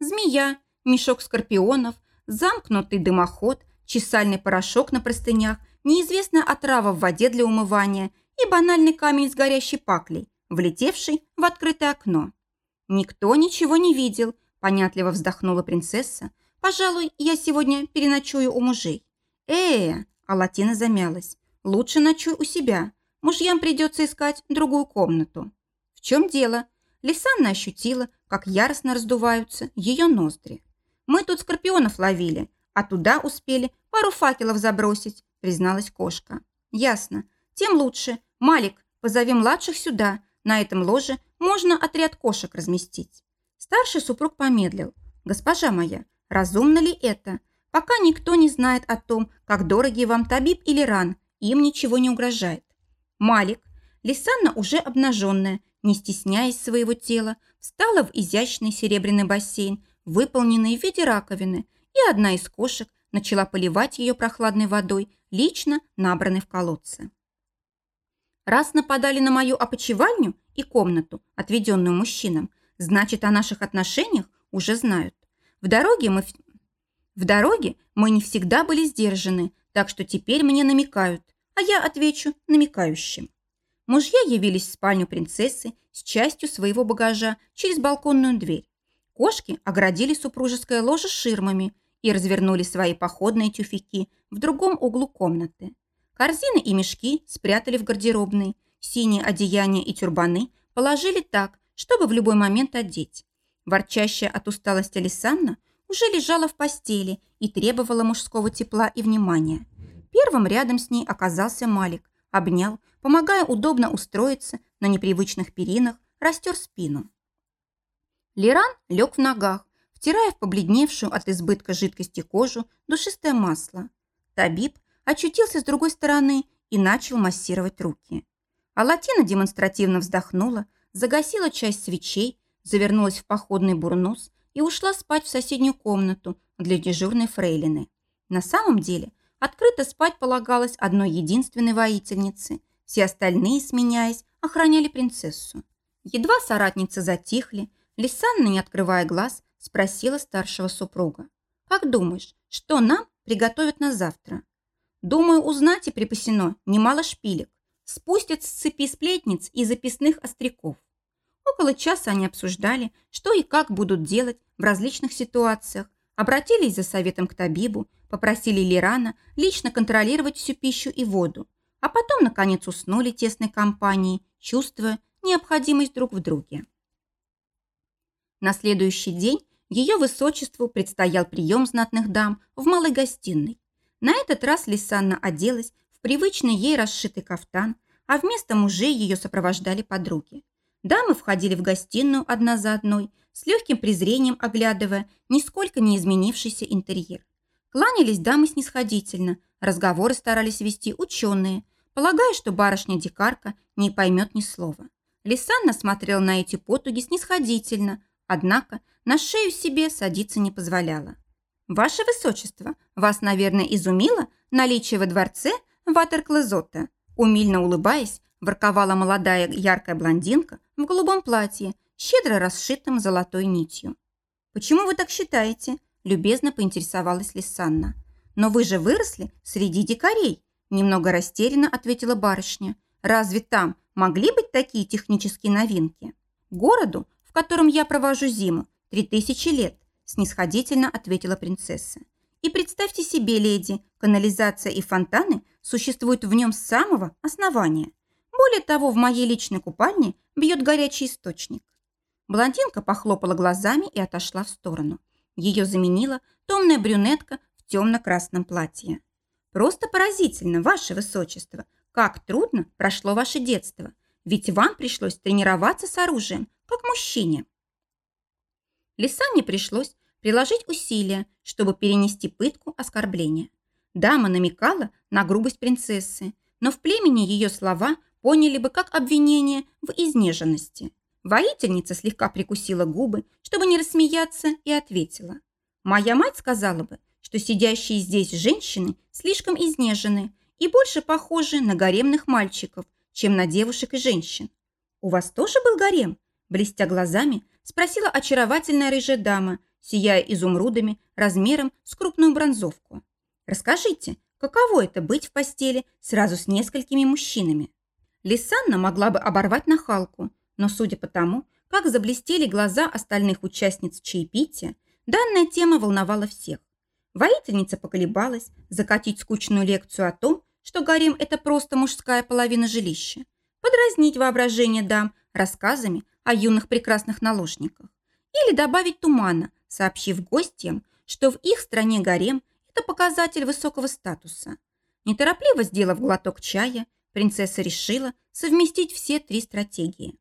S1: Змея, мешок скорпионов, замкнутый дымоход, чесальный порошок на простынях, неизвестная отрава в воде для умывания – и банальный камень с горящей паклей, влетевший в открытое окно. «Никто ничего не видел», – понятливо вздохнула принцесса. «Пожалуй, я сегодня переночую у мужей». «Э-э-э», а Латина замялась. «Лучше ночуй у себя. Мужьям придется искать другую комнату». «В чем дело?» Лисанна ощутила, как яростно раздуваются ее ноздри. «Мы тут скорпионов ловили, а туда успели пару факелов забросить», призналась кошка. «Ясно. Тем лучше. Малик, позови младших сюда. На этом ложе можно отряд кошек разместить. Старший супруг помедлил. Госпожа моя, разумно ли это? Пока никто не знает о том, как дороги вам Табиб или Ран, им ничего не угрожает. Малик, Лисанна уже обнаженная, не стесняясь своего тела, встала в изящный серебряный бассейн, выполненный в виде раковины, и одна из кошек начала поливать ее прохладной водой, лично набранной в колодце. Раз нападали на мою опочивальню и комнату, отведенную мужчинам, значит, о наших отношениях уже знают. В дороге мы... В дороге мы не всегда были сдержаны, так что теперь мне намекают, а я отвечу намекающим. Мужья явились в спальню принцессы с частью своего багажа через балконную дверь. Кошки оградили супружеское ложе ширмами и развернули свои походные тюфяки в другом углу комнаты. Корзины и мешки спрятали в гардеробной, синие одеяния и тюрбаны положили так, чтобы в любой момент одеть. Ворчащая от усталости Лисанна уже лежала в постели и требовала мужского тепла и внимания. Первым рядом с ней оказался Малик, обнял, помогая удобно устроиться на непривычных перинах, растер спину. Лиран лег в ногах, втирая в побледневшую от избытка жидкости кожу душистое масло. Табиб очутился с другой стороны и начал массировать руки. А Латина демонстративно вздохнула, загасила часть свечей, завернулась в походный бурнус и ушла спать в соседнюю комнату для дежурной фрейлины. На самом деле, открыто спать полагалось одной единственной воительнице. Все остальные, сменяясь, охраняли принцессу. Едва соратницы затихли, Лисанна, не открывая глаз, спросила старшего супруга. «Как думаешь, что нам приготовят на завтра?» Думаю, узнать и припасено немало шпилек. Спустят с цепи сплетниц и записных остряков. Около часа они обсуждали, что и как будут делать в различных ситуациях, обратились за советом к Табибу, попросили Лирана лично контролировать всю пищу и воду, а потом, наконец, уснули тесной компанией, чувствуя необходимость друг в друге. На следующий день ее высочеству предстоял прием знатных дам в малой гостиной. На этот раз Лисанна оделась в привычный ей расшитый кафтан, а вместо мужей ее сопровождали подруги. Дамы входили в гостиную одна за одной, с легким презрением оглядывая нисколько не изменившийся интерьер. Кланялись дамы снисходительно, разговоры старались вести ученые, полагая, что барышня-дикарка не поймет ни слова. Лисанна смотрела на эти потуги снисходительно, однако на шею себе садиться не позволяла. «Ваше Высочество, вас, наверное, изумило наличие во дворце ватерклезота?» Умильно улыбаясь, ворковала молодая яркая блондинка в голубом платье, щедро расшитым золотой нитью. «Почему вы так считаете?» – любезно поинтересовалась Лисанна. «Но вы же выросли среди дикарей», – немного растерянно ответила барышня. «Разве там могли быть такие технические новинки? Городу, в котором я провожу зиму, три тысячи лет, снисходительно ответила принцесса. И представьте себе, леди, канализация и фонтаны существуют в нем с самого основания. Более того, в моей личной купальне бьет горячий источник. Блондинка похлопала глазами и отошла в сторону. Ее заменила томная брюнетка в темно-красном платье. «Просто поразительно, ваше высочество, как трудно прошло ваше детство, ведь вам пришлось тренироваться с оружием, как мужчине». Лисане пришлось приложить усилия, чтобы перенести пытку оскорбления. Дама намекала на грубость принцессы, но в племени ее слова поняли бы как обвинение в изнеженности. Воительница слегка прикусила губы, чтобы не рассмеяться, и ответила. «Моя мать сказала бы, что сидящие здесь женщины слишком изнежены и больше похожи на гаремных мальчиков, чем на девушек и женщин. У вас тоже был гарем?» Блестя глазами, спросила очаровательная рыжая дама, сияя изумрудами размером с крупную бронзовку. «Расскажите, каково это быть в постели сразу с несколькими мужчинами?» Лисанна могла бы оборвать нахалку, но судя по тому, как заблестели глаза остальных участниц чаепития, данная тема волновала всех. Воительница поколебалась закатить скучную лекцию о том, что гарем – это просто мужская половина жилища, подразнить воображение дам рассказами о юных прекрасных наложниках, или добавить тумана, сообщив гостям, что в их стране гарем – это показатель высокого статуса. Неторопливо сделав глоток чая, принцесса решила совместить все три стратегии.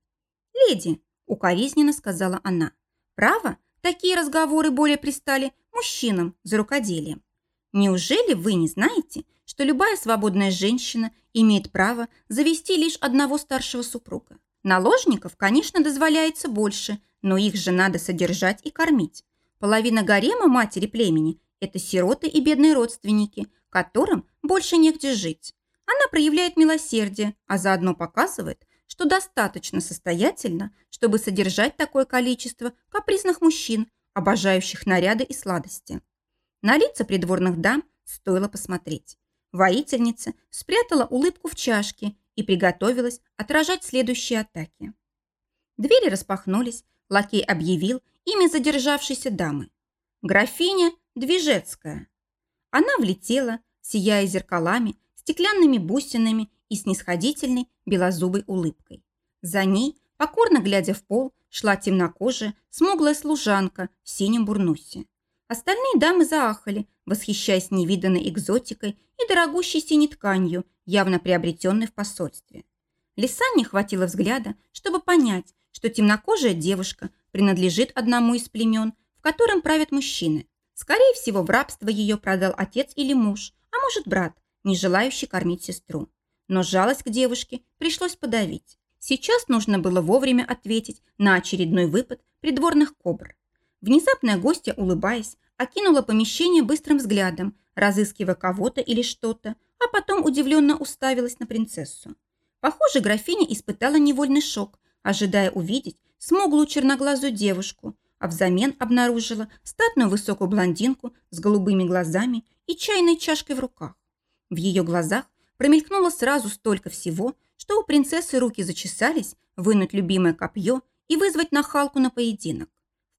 S1: «Леди», – укоризненно сказала она, – «право, такие разговоры более пристали мужчинам за рукоделием. Неужели вы не знаете, что любая свободная женщина имеет право завести лишь одного старшего супруга? Наложников, конечно, дозволяется больше, но их же надо содержать и кормить. Половина гарема матери племени – это сироты и бедные родственники, которым больше негде жить. Она проявляет милосердие, а заодно показывает, что достаточно состоятельно, чтобы содержать такое количество капризных мужчин, обожающих наряды и сладости. На лица придворных дам стоило посмотреть. Воительница спрятала улыбку в чашке и приготовилась отражать следующие атаки. Двери распахнулись, лакей объявил имя задержавшейся дамы. Графиня Движецкая. Она влетела, сияя зеркалами, стеклянными бусинами и снисходительной белозубой улыбкой. За ней, покорно глядя в пол, шла темнокожая, смуглая служанка в синем бурнусе. Остальные дамы заахали, восхищаясь невиданной экзотикой и дорогущей синей тканью, явно приобретенной в посольстве. Лиса не хватило взгляда, чтобы понять, что темнокожая девушка принадлежит одному из племен, в котором правят мужчины. Скорее всего, в рабство ее продал отец или муж, а может брат, не желающий кормить сестру. Но жалость к девушке пришлось подавить. Сейчас нужно было вовремя ответить на очередной выпад придворных кобр. Внезапная гостья, улыбаясь, окинула помещение быстрым взглядом, разыскивая кого-то или что-то, а потом удивленно уставилась на принцессу. Похоже, графиня испытала невольный шок, ожидая увидеть смуглую черноглазую девушку, а взамен обнаружила статную высокую блондинку с голубыми глазами и чайной чашкой в руках. В ее глазах промелькнуло сразу столько всего, что у принцессы руки зачесались вынуть любимое копье и вызвать нахалку на поединок.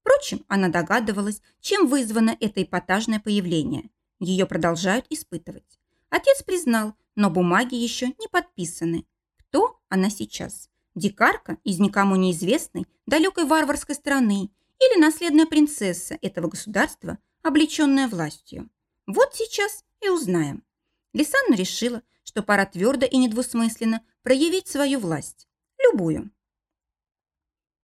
S1: Впрочем, она догадывалась, чем вызвано это эпатажное появление. Ее продолжают испытывать. Отец признал, но бумаги еще не подписаны. Кто она сейчас? Дикарка из никому неизвестной, далекой варварской страны или наследная принцесса этого государства, облеченная властью? Вот сейчас и узнаем. Лисанна решила, что пора твердо и недвусмысленно проявить свою власть. Любую.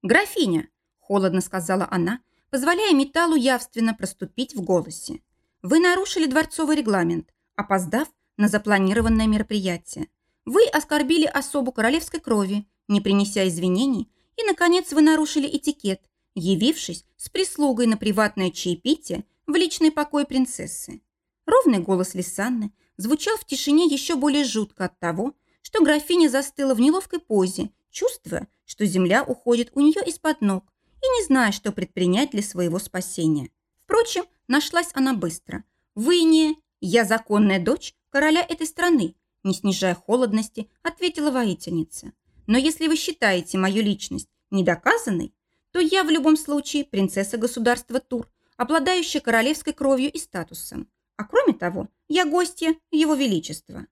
S1: «Графиня», – холодно сказала она, позволяя металлу явственно проступить в голосе. Вы нарушили дворцовый регламент, опоздав на запланированное мероприятие. Вы оскорбили особу королевской крови, не принеся извинений, и, наконец, вы нарушили этикет, явившись с прислугой на приватное чаепитие в личный покой принцессы. Ровный голос Лисанны звучал в тишине еще более жутко от того, что графиня застыла в неловкой позе, чувствуя, что земля уходит у нее из-под ног и не зная, что предпринять для своего спасения. Впрочем, нашлась она быстро. «Вы не... Я законная дочь короля этой страны», не снижая холодности, ответила воительница. «Но если вы считаете мою личность недоказанной, то я в любом случае принцесса государства Тур, обладающая королевской кровью и статусом. А кроме того, я гостья Его Величества».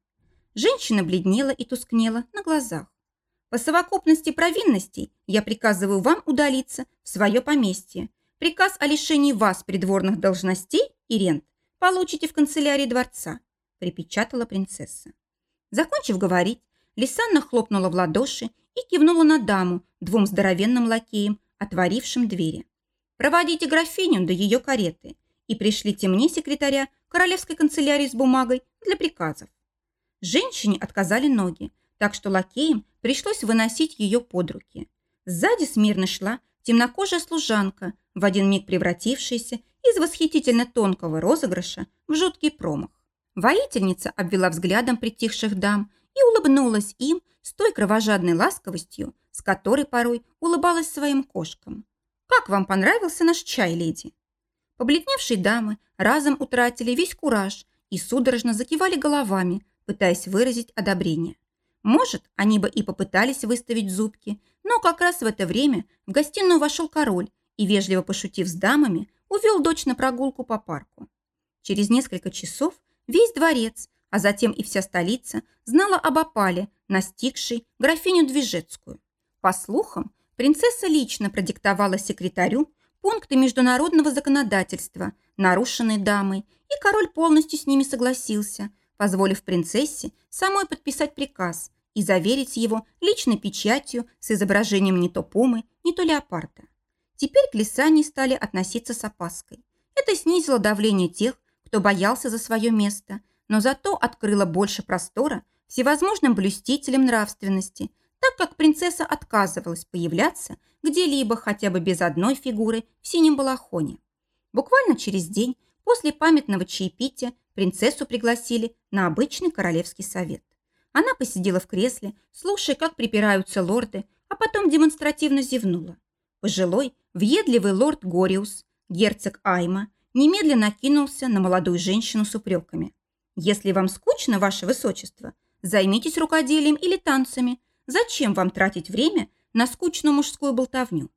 S1: Женщина бледнела и тускнела на глазах. По совокупности провинностей я приказываю вам удалиться в свое поместье. Приказ о лишении вас придворных должностей и рент получите в канцелярии дворца», – припечатала принцесса. Закончив говорить, Лисанна хлопнула в ладоши и кивнула на даму двум здоровенным лакеям, отворившим двери. «Проводите графиню до ее кареты и пришлите мне секретаря королевской канцелярии с бумагой для приказов». Женщине отказали ноги, так что лакеям пришлось выносить ее под руки. Сзади смирно шла темнокожая служанка, в один миг превратившаяся из восхитительно тонкого розыгрыша в жуткий промах. Воительница обвела взглядом притихших дам и улыбнулась им с той кровожадной ласковостью, с которой порой улыбалась своим кошкам. «Как вам понравился наш чай, леди?» Побледневшие дамы разом утратили весь кураж и судорожно закивали головами, пытаясь выразить одобрение. Может, они бы и попытались выставить зубки, но как раз в это время в гостиную вошел король и, вежливо пошутив с дамами, увел дочь на прогулку по парку. Через несколько часов весь дворец, а затем и вся столица, знала об опале, настигшей графиню Движецкую. По слухам, принцесса лично продиктовала секретарю пункты международного законодательства, нарушенные дамой, и король полностью с ними согласился, позволив принцессе самой подписать приказ и заверить его личной печатью с изображением не то пумы, не то леопарда. Теперь к Лисане стали относиться с опаской. Это снизило давление тех, кто боялся за свое место, но зато открыло больше простора всевозможным блюстителям нравственности, так как принцесса отказывалась появляться где-либо хотя бы без одной фигуры в синем балахоне. Буквально через день после памятного чаепития принцессу пригласили на обычный королевский совет. Она посидела в кресле, слушая, как припираются лорды, а потом демонстративно зевнула. Пожилой, въедливый лорд Гориус, герцог Айма, немедленно кинулся на молодую женщину с упреками. «Если вам скучно, ваше высочество, займитесь рукоделием или танцами. Зачем вам тратить время на скучную мужскую болтовню?»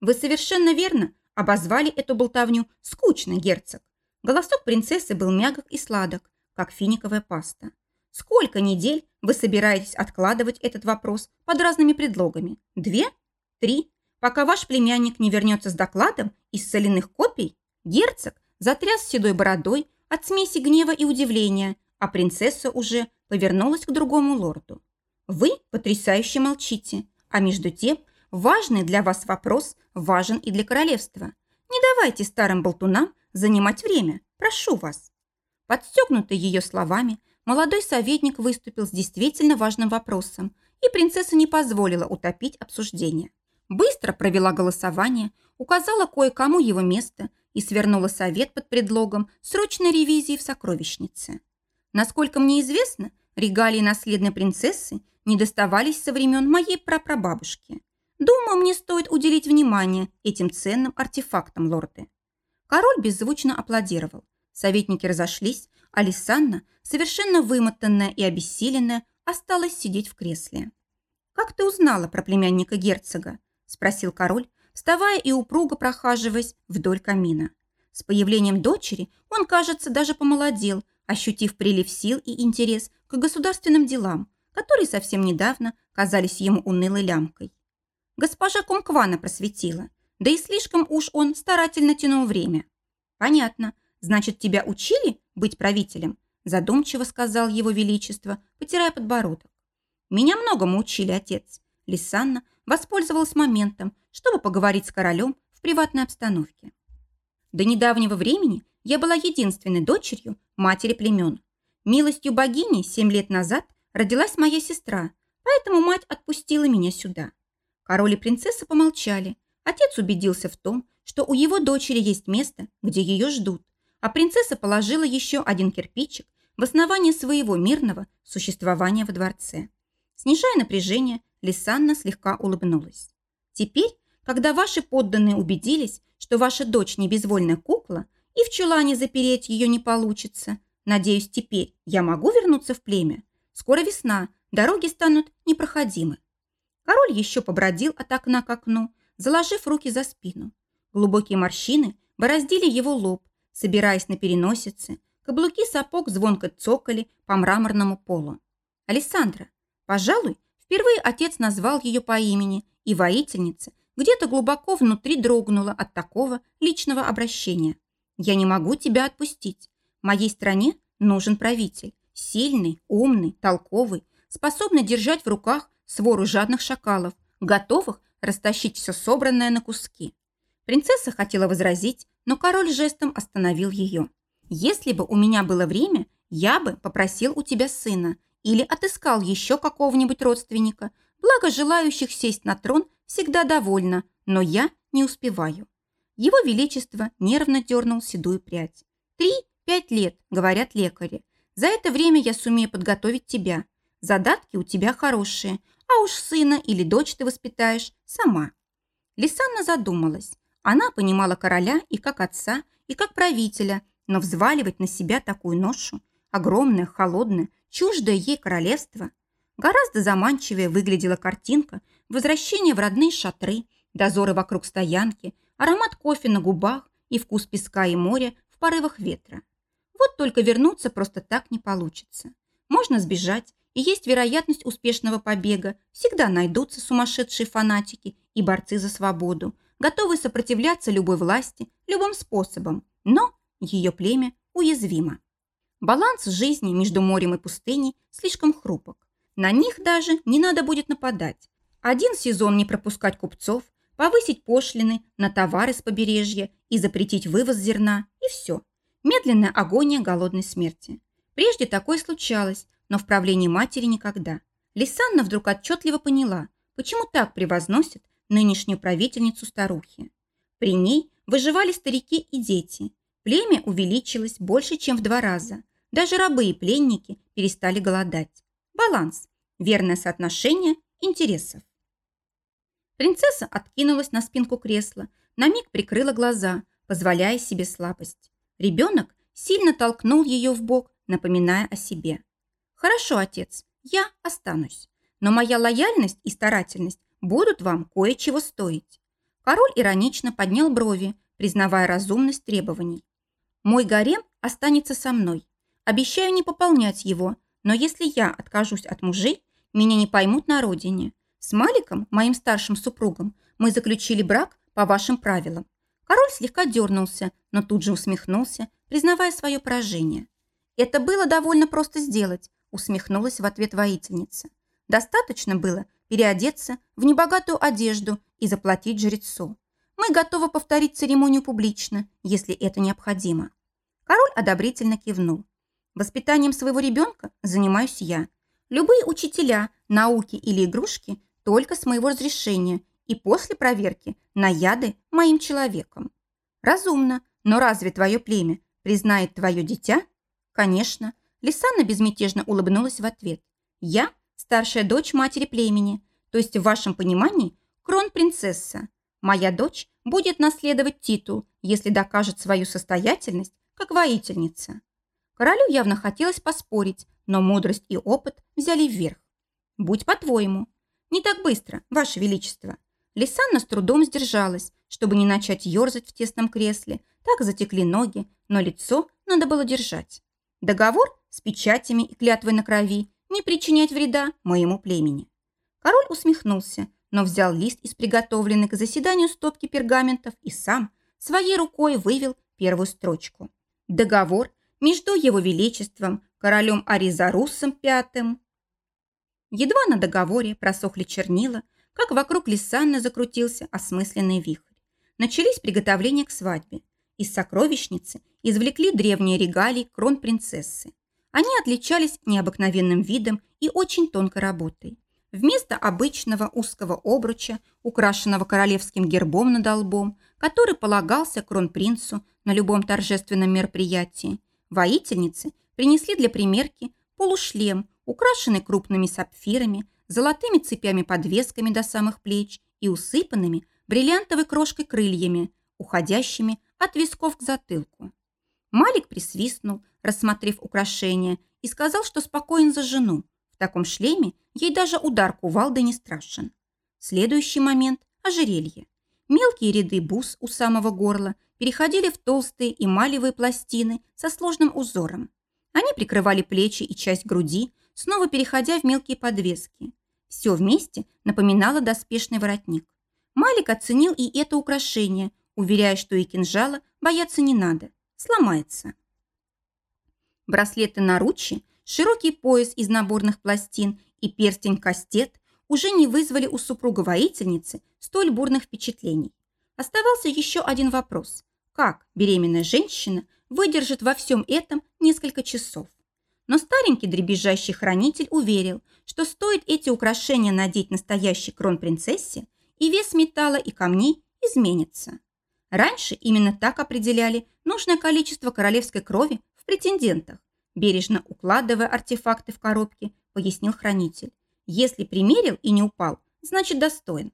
S1: «Вы совершенно верно обозвали эту болтовню скучной, герцог. Голосок принцессы был мягок и сладок, как финиковая паста. Сколько недель вы собираетесь откладывать этот вопрос под разными предлогами? Две? Три? Пока ваш племянник не вернется с докладом из соляных копий? Герцог затряс седой бородой от смеси гнева и удивления, а принцесса уже повернулась к другому лорду. Вы потрясающе молчите, а между тем важный для вас вопрос важен и для королевства. Не давайте старым болтунам занимать время. Прошу вас». Подстегнутый ее словами, молодой советник выступил с действительно важным вопросом, и принцесса не позволила утопить обсуждение. Быстро провела голосование, указала кое-кому его место и свернула совет под предлогом срочной ревизии в сокровищнице. Насколько мне известно, регалии наследной принцессы не доставались со времен моей прапрабабушки. Думаю, мне стоит уделить внимание этим ценным артефактам, лорды. Король беззвучно аплодировал. Советники разошлись, а Лисанна, совершенно вымотанная и обессиленная, осталась сидеть в кресле. «Как ты узнала про племянника герцога?» – спросил король, вставая и упруго прохаживаясь вдоль камина. С появлением дочери он, кажется, даже помолодел, ощутив прилив сил и интерес к государственным делам, которые совсем недавно казались ему унылой лямкой. Госпожа Кумквана просветила. Да и слишком уж он старательно тянул время. Понятно. Значит, тебя учили быть правителем? Задумчиво сказал его величество, потирая подбородок. Меня многому учили, отец. Лисанна воспользовалась моментом, чтобы поговорить с королем в приватной обстановке. До недавнего времени я была единственной дочерью матери племен. Милостью богини семь лет назад родилась моя сестра, поэтому мать отпустила меня сюда. Король и принцесса помолчали. Отец убедился в том, что у его дочери есть место, где ее ждут, а принцесса положила еще один кирпичик в основании своего мирного существования во дворце. Снижая напряжение, Лисанна слегка улыбнулась. «Теперь, когда ваши подданные убедились, что ваша дочь не безвольная кукла, и в чулане запереть ее не получится, надеюсь, теперь я могу вернуться в племя? Скоро весна, дороги станут непроходимы». Король еще побродил от окна к окну, заложив руки за спину. Глубокие морщины бороздили его лоб, собираясь на переносице, каблуки сапог звонко цокали по мраморному полу. «Александра, пожалуй, впервые отец назвал ее по имени, и воительница где-то глубоко внутри дрогнула от такого личного обращения. «Я не могу тебя отпустить. Моей стране нужен правитель, сильный, умный, толковый, способный держать в руках свору жадных шакалов, готовых растащить все собранное на куски. Принцесса хотела возразить, но король жестом остановил ее. «Если бы у меня было время, я бы попросил у тебя сына или отыскал еще какого-нибудь родственника, благо желающих сесть на трон всегда довольно, но я не успеваю». Его Величество нервно дернул седую прядь. «Три-пять лет», — говорят лекари. «За это время я сумею подготовить тебя. Задатки у тебя хорошие, а уж сына или дочь ты воспитаешь сама». Лисанна задумалась. Она понимала короля и как отца, и как правителя, но взваливать на себя такую ношу, огромное, холодное, чуждое ей королевство, гораздо заманчивее выглядела картинка возвращения в родные шатры, дозоры вокруг стоянки, аромат кофе на губах и вкус песка и моря в порывах ветра. Вот только вернуться просто так не получится. Можно сбежать, и есть вероятность успешного побега. Всегда найдутся сумасшедшие фанатики и борцы за свободу, готовы сопротивляться любой власти любым способом, но ее племя уязвимо. Баланс жизни между морем и пустыней слишком хрупок. На них даже не надо будет нападать. Один сезон не пропускать купцов, повысить пошлины на товары с побережья и запретить вывоз зерна, и все. Медленная агония голодной смерти. Прежде такое случалось, но в правлении матери никогда. Лисанна вдруг отчетливо поняла, почему так превозносят нынешнюю правительницу старухи. При ней выживали старики и дети. Племя увеличилось больше, чем в два раза. Даже рабы и пленники перестали голодать. Баланс. Верное соотношение интересов. Принцесса откинулась на спинку кресла, на миг прикрыла глаза, позволяя себе слабость. Ребенок сильно толкнул ее в бок, напоминая о себе. «Хорошо, отец, я останусь. Но моя лояльность и старательность будут вам кое-чего стоить». Король иронично поднял брови, признавая разумность требований. «Мой гарем останется со мной. Обещаю не пополнять его, но если я откажусь от мужей, меня не поймут на родине. С Маликом, моим старшим супругом, мы заключили брак по вашим правилам. Король слегка дернулся, но тут же усмехнулся, признавая свое поражение. «Это было довольно просто сделать», усмехнулась в ответ воительница. «Достаточно было переодеться в небогатую одежду и заплатить жрецу. Мы готовы повторить церемонию публично, если это необходимо». Король одобрительно кивнул. «Воспитанием своего ребенка занимаюсь я. Любые учителя, науки или игрушки только с моего разрешения и после проверки на яды моим человеком. Разумно, но разве твое племя признает твое дитя? Конечно. Лисанна безмятежно улыбнулась в ответ. Я старшая дочь матери племени, то есть в вашем понимании крон-принцесса. Моя дочь будет наследовать титул, если докажет свою состоятельность как воительница. Королю явно хотелось поспорить, но мудрость и опыт взяли вверх. Будь по-твоему. Не так быстро, ваше величество. Лисанна с трудом сдержалась, чтобы не начать ерзать в тесном кресле. Так затекли ноги, но лицо надо было держать. Договор с печатями и клятвой на крови не причинять вреда моему племени. Король усмехнулся, но взял лист из приготовленной к заседанию стопки пергаментов и сам своей рукой вывел первую строчку. Договор между его величеством, королем Аризарусом пятым. Едва на договоре просохли чернила, как вокруг Лисанны закрутился осмысленный вихрь. Начались приготовления к свадьбе. из сокровищницы извлекли древние регалии крон-принцессы. Они отличались необыкновенным видом и очень тонкой работой. Вместо обычного узкого обруча, украшенного королевским гербом над лбом, который полагался кронпринцу на любом торжественном мероприятии, воительницы принесли для примерки полушлем, украшенный крупными сапфирами, золотыми цепями-подвесками до самых плеч и усыпанными бриллиантовой крошкой крыльями, уходящими от висков к затылку. Малик присвистнул, рассмотрев украшение, и сказал, что спокоен за жену. В таком шлеме ей даже удар кувалды не страшен. Следующий момент – ожерелье. Мелкие ряды бус у самого горла переходили в толстые эмалевые пластины со сложным узором. Они прикрывали плечи и часть груди, снова переходя в мелкие подвески. Все вместе напоминало доспешный воротник. Малик оценил и это украшение, уверяя, что и кинжала бояться не надо, сломается. Браслеты наручи, широкий пояс из наборных пластин и перстень-кастет уже не вызвали у супруга-воительницы столь бурных впечатлений. Оставался еще один вопрос. Как беременная женщина выдержит во всем этом несколько часов? Но старенький дребезжащий хранитель уверил, что стоит эти украшения надеть настоящей кронпринцессе, и вес металла и камней изменится. Раньше именно так определяли нужное количество королевской крови в претендентах, бережно укладывая артефакты в коробки, пояснил хранитель. Если примерил и не упал, значит достоин.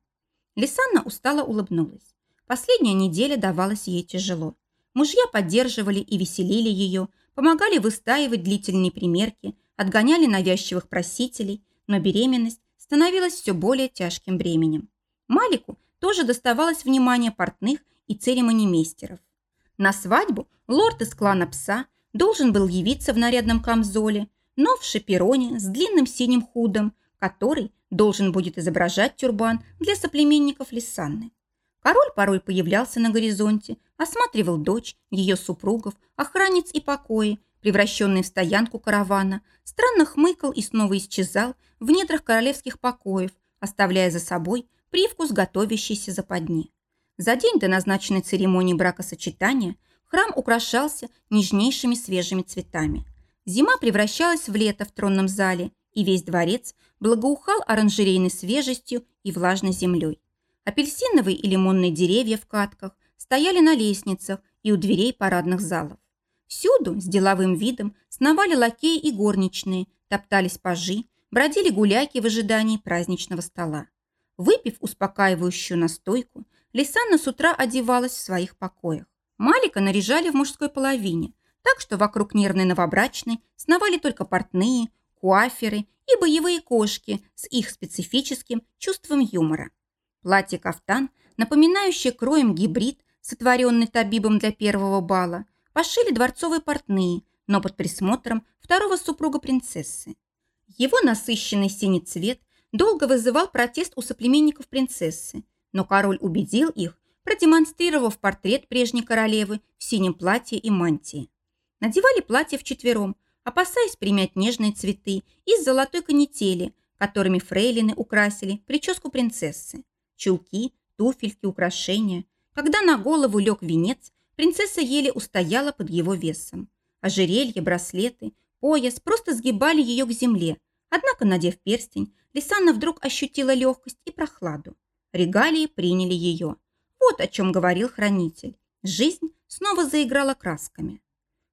S1: Лисанна устало улыбнулась. Последняя неделя давалась ей тяжело. Мужья поддерживали и веселили ее, помогали выстаивать длительные примерки, отгоняли навязчивых просителей, но беременность становилась все более тяжким бременем. Малику тоже доставалось внимание портных и церемонимейстеров. На свадьбу лорд из клана пса должен был явиться в нарядном камзоле, но в шапероне с длинным синим худом, который должен будет изображать тюрбан для соплеменников Лисанны. Король порой появлялся на горизонте, осматривал дочь, ее супругов, охранниц и покои, превращенные в стоянку каравана, странно хмыкал и снова исчезал в недрах королевских покоев, оставляя за собой привкус готовящейся западни. За день до назначенной церемонии бракосочетания храм украшался нежнейшими свежими цветами. Зима превращалась в лето в тронном зале, и весь дворец благоухал оранжерейной свежестью и влажной землей. Апельсиновые и лимонные деревья в катках стояли на лестницах и у дверей парадных залов. Всюду с деловым видом сновали лакеи и горничные, топтались пажи, бродили гуляки в ожидании праздничного стола. Выпив успокаивающую настойку, Лисанна с утра одевалась в своих покоях. Малика наряжали в мужской половине, так что вокруг нервной новобрачной сновали только портные, куаферы и боевые кошки с их специфическим чувством юмора. Платье-кафтан, напоминающее кроем гибрид, сотворенный Табибом для первого бала, пошили дворцовые портные, но под присмотром второго супруга принцессы. Его насыщенный синий цвет долго вызывал протест у соплеменников принцессы, но король убедил их, продемонстрировав портрет прежней королевы в синем платье и мантии. Надевали платье вчетвером, опасаясь примять нежные цветы из золотой канители, которыми фрейлины украсили прическу принцессы. Чулки, туфельки, украшения. Когда на голову лег венец, Принцесса еле устояла под его весом. Ожерелье, браслеты, пояс просто сгибали ее к земле. Однако, надев перстень, Лисанна вдруг ощутила легкость и прохладу. Регалии приняли ее. Вот о чем говорил хранитель. Жизнь снова заиграла красками.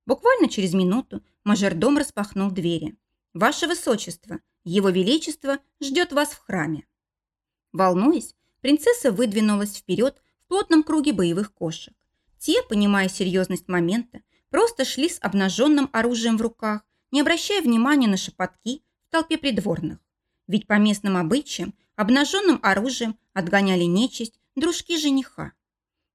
S1: Буквально через минуту мажордом распахнул двери. «Ваше Высочество, Его Величество ждет вас в храме». Волнуясь, принцесса выдвинулась вперед в плотном круге боевых кошек. Те, понимая серьезность момента, просто шли с обнаженным оружием в руках, не обращая внимания на шепотки в толпе придворных. Ведь по местным обычаям обнаженным оружием отгоняли нечисть дружки жениха.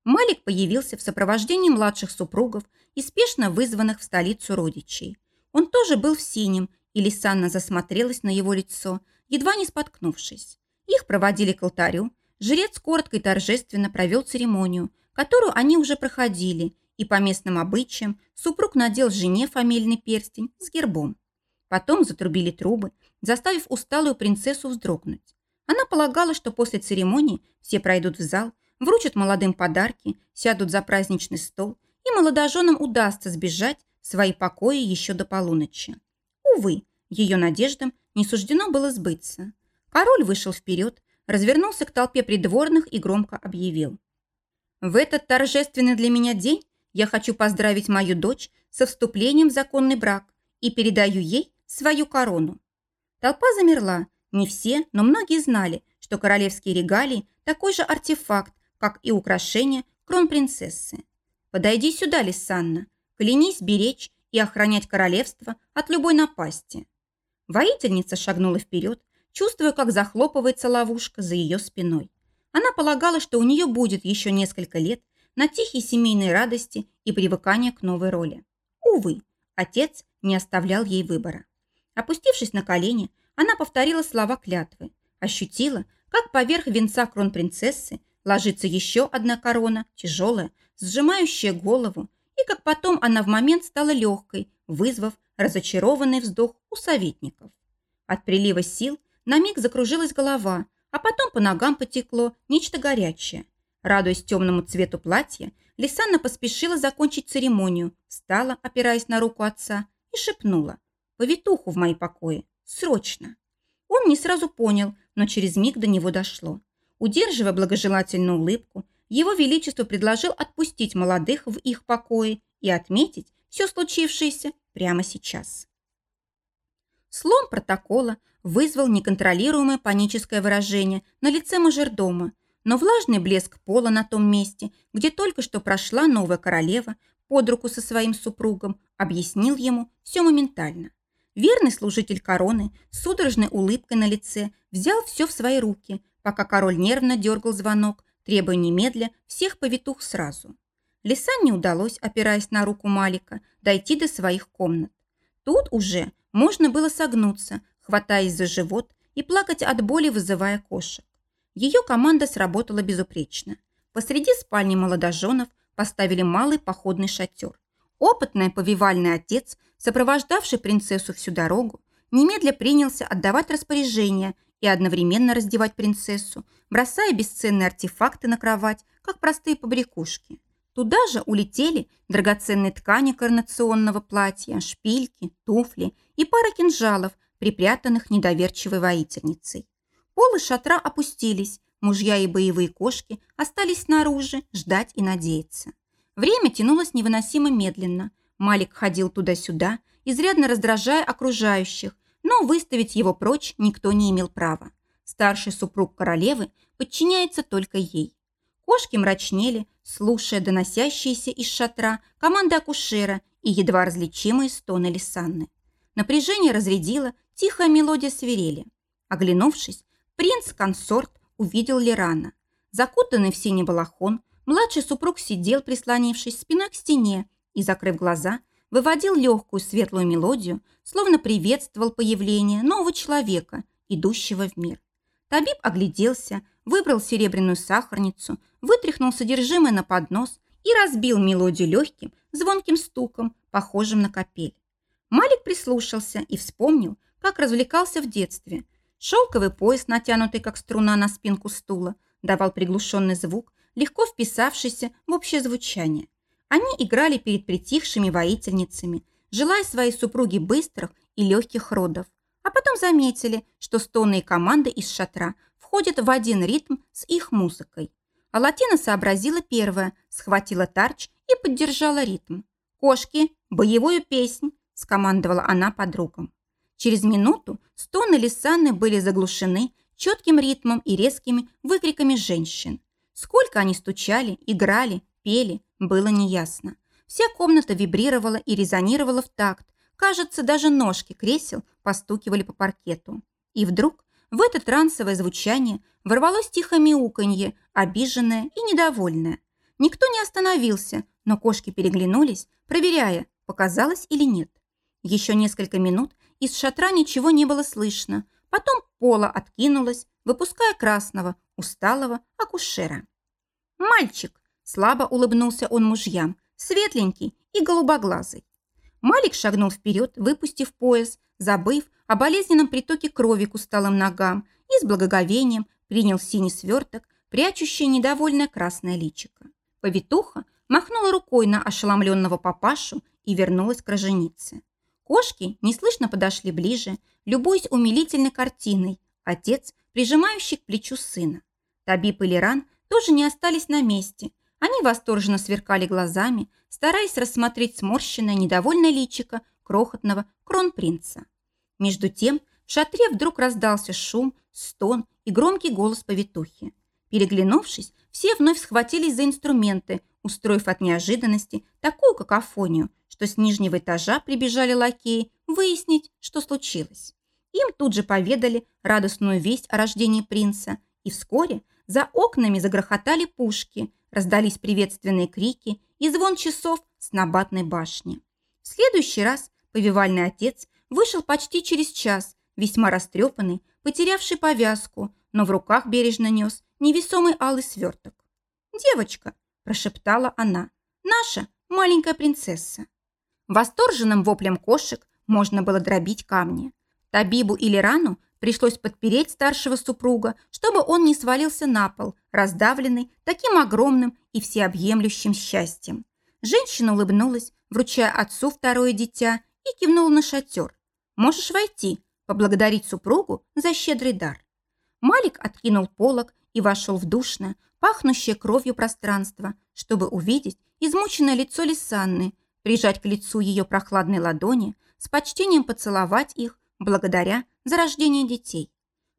S1: Малик появился в сопровождении младших супругов и спешно вызванных в столицу родичей. Он тоже был в синем, и Лисанна засмотрелась на его лицо, едва не споткнувшись. Их проводили к алтарю, жрец коротко и торжественно провел церемонию – которую они уже проходили, и по местным обычаям супруг надел жене фамильный перстень с гербом. Потом затрубили трубы, заставив усталую принцессу вздрогнуть. Она полагала, что после церемонии все пройдут в зал, вручат молодым подарки, сядут за праздничный стол и молодоженам удастся сбежать в свои покои еще до полуночи. Увы, ее надеждам не суждено было сбыться. Король вышел вперед, развернулся к толпе придворных и громко объявил. «В этот торжественный для меня день я хочу поздравить мою дочь со вступлением в законный брак и передаю ей свою корону». Толпа замерла. Не все, но многие знали, что королевские регалии – такой же артефакт, как и украшение кронпринцессы. «Подойди сюда, Лисанна, клянись беречь и охранять королевство от любой напасти». Воительница шагнула вперед, чувствуя, как захлопывается ловушка за ее спиной. Она полагала, что у нее будет еще несколько лет на тихие семейные радости и привыкание к новой роли. Увы, отец не оставлял ей выбора. Опустившись на колени, она повторила слова клятвы, ощутила, как поверх венца кронпринцессы ложится еще одна корона, тяжелая, сжимающая голову, и как потом она в момент стала легкой, вызвав разочарованный вздох у советников. От прилива сил на миг закружилась голова, а потом по ногам потекло нечто горячее. Радуясь темному цвету платья, Лисанна поспешила закончить церемонию, встала, опираясь на руку отца, и шепнула. «Повитуху в мои покои. Срочно!» Он не сразу понял, но через миг до него дошло. Удерживая благожелательную улыбку, его величество предложил отпустить молодых в их покои и отметить все случившееся прямо сейчас. Слом протокола вызвал неконтролируемое паническое выражение на лице мажордома, но влажный блеск пола на том месте, где только что прошла новая королева под руку со своим супругом, объяснил ему все моментально. Верный служитель короны с судорожной улыбкой на лице взял все в свои руки, пока король нервно дергал звонок, требуя немедля всех повитух сразу. Лисан не удалось, опираясь на руку Малика, дойти до своих комнат. Тут уже можно было согнуться, хватаясь за живот и плакать от боли, вызывая кошек. Ее команда сработала безупречно. Посреди спальни молодоженов поставили малый походный шатер. Опытный повивальный отец, сопровождавший принцессу всю дорогу, немедля принялся отдавать распоряжения и одновременно раздевать принцессу, бросая бесценные артефакты на кровать, как простые побрякушки. Туда же улетели драгоценные ткани коронационного платья, шпильки, туфли и пара кинжалов, припрятанных недоверчивой воительницей. Полы шатра опустились, мужья и боевые кошки остались снаружи ждать и надеяться. Время тянулось невыносимо медленно. Малик ходил туда-сюда, изрядно раздражая окружающих, но выставить его прочь никто не имел права. Старший супруг королевы подчиняется только ей. Кошки мрачнели, слушая доносящиеся из шатра команды акушера и едва различимые стоны Лисанны. Напряжение разрядило тихая мелодия свирели. Оглянувшись, принц-консорт увидел Лерана. Закутанный в синий балахон, младший супруг сидел, прислонившись спиной к стене и, закрыв глаза, выводил легкую светлую мелодию, словно приветствовал появление нового человека, идущего в мир. Табиб огляделся, выбрал серебряную сахарницу, вытряхнул содержимое на поднос и разбил мелодию легким, звонким стуком, похожим на капель. Малик прислушался и вспомнил, как развлекался в детстве. Шелковый пояс, натянутый как струна на спинку стула, давал приглушенный звук, легко вписавшийся в общее звучание. Они играли перед притихшими воительницами, желая своей супруге быстрых и легких родов, а потом заметили, что стоны и команды из шатра входят в один ритм с их музыкой. А Латина сообразила первое, схватила тарч и поддержала ритм. «Кошки, боевую песнь!» – скомандовала она подругам. Через минуту стоны Лисаны были заглушены четким ритмом и резкими выкриками женщин. Сколько они стучали, играли, пели, было неясно. Вся комната вибрировала и резонировала в такт. Кажется, даже ножки кресел постукивали по паркету. И вдруг в это трансовое звучание ворвалось тихо мяуканье, обиженное и недовольное. Никто не остановился, но кошки переглянулись, проверяя, показалось или нет. Еще несколько минут из шатра ничего не было слышно. Потом пола откинулась, выпуская красного, усталого акушера. «Мальчик!» – слабо улыбнулся он мужьям, светленький и голубоглазый. Малик шагнул вперед, выпустив пояс, забыв о болезненном притоке крови к усталым ногам и с благоговением принял синий сверток, прячущий недовольное красное личико. Повитуха махнула рукой на ошеломленного папашу и вернулась к роженице. Кошки неслышно подошли ближе, любуясь умилительной картиной, отец, прижимающий к плечу сына. Табиб и Лиран тоже не остались на месте. Они восторженно сверкали глазами, стараясь рассмотреть сморщенное, недовольное личико крохотного кронпринца. Между тем в шатре вдруг раздался шум, стон и громкий голос повитухи. Переглянувшись, все вновь схватились за инструменты, устроив от неожиданности такую какофонию, что с нижнего этажа прибежали лакеи выяснить, что случилось. Им тут же поведали радостную весть о рождении принца, и вскоре за окнами загрохотали пушки, раздались приветственные крики и звон часов с набатной башни. В следующий раз повивальный отец вышел почти через час, весьма растрепанный, потерявший повязку, но в руках бережно нес невесомый алый сверток. «Девочка», – прошептала она, – «наша маленькая принцесса». Восторженным воплем кошек можно было дробить камни. Табибу или Рану пришлось подпереть старшего супруга, чтобы он не свалился на пол, раздавленный таким огромным и всеобъемлющим счастьем. Женщина улыбнулась, вручая отцу второе дитя, и кивнула на шатер. «Можешь войти, поблагодарить супругу за щедрый дар». Малик откинул полог и вошел в душное, пахнущее кровью пространство, чтобы увидеть измученное лицо Лисанны, прижать к лицу ее прохладной ладони, с почтением поцеловать их, благодаря за рождение детей.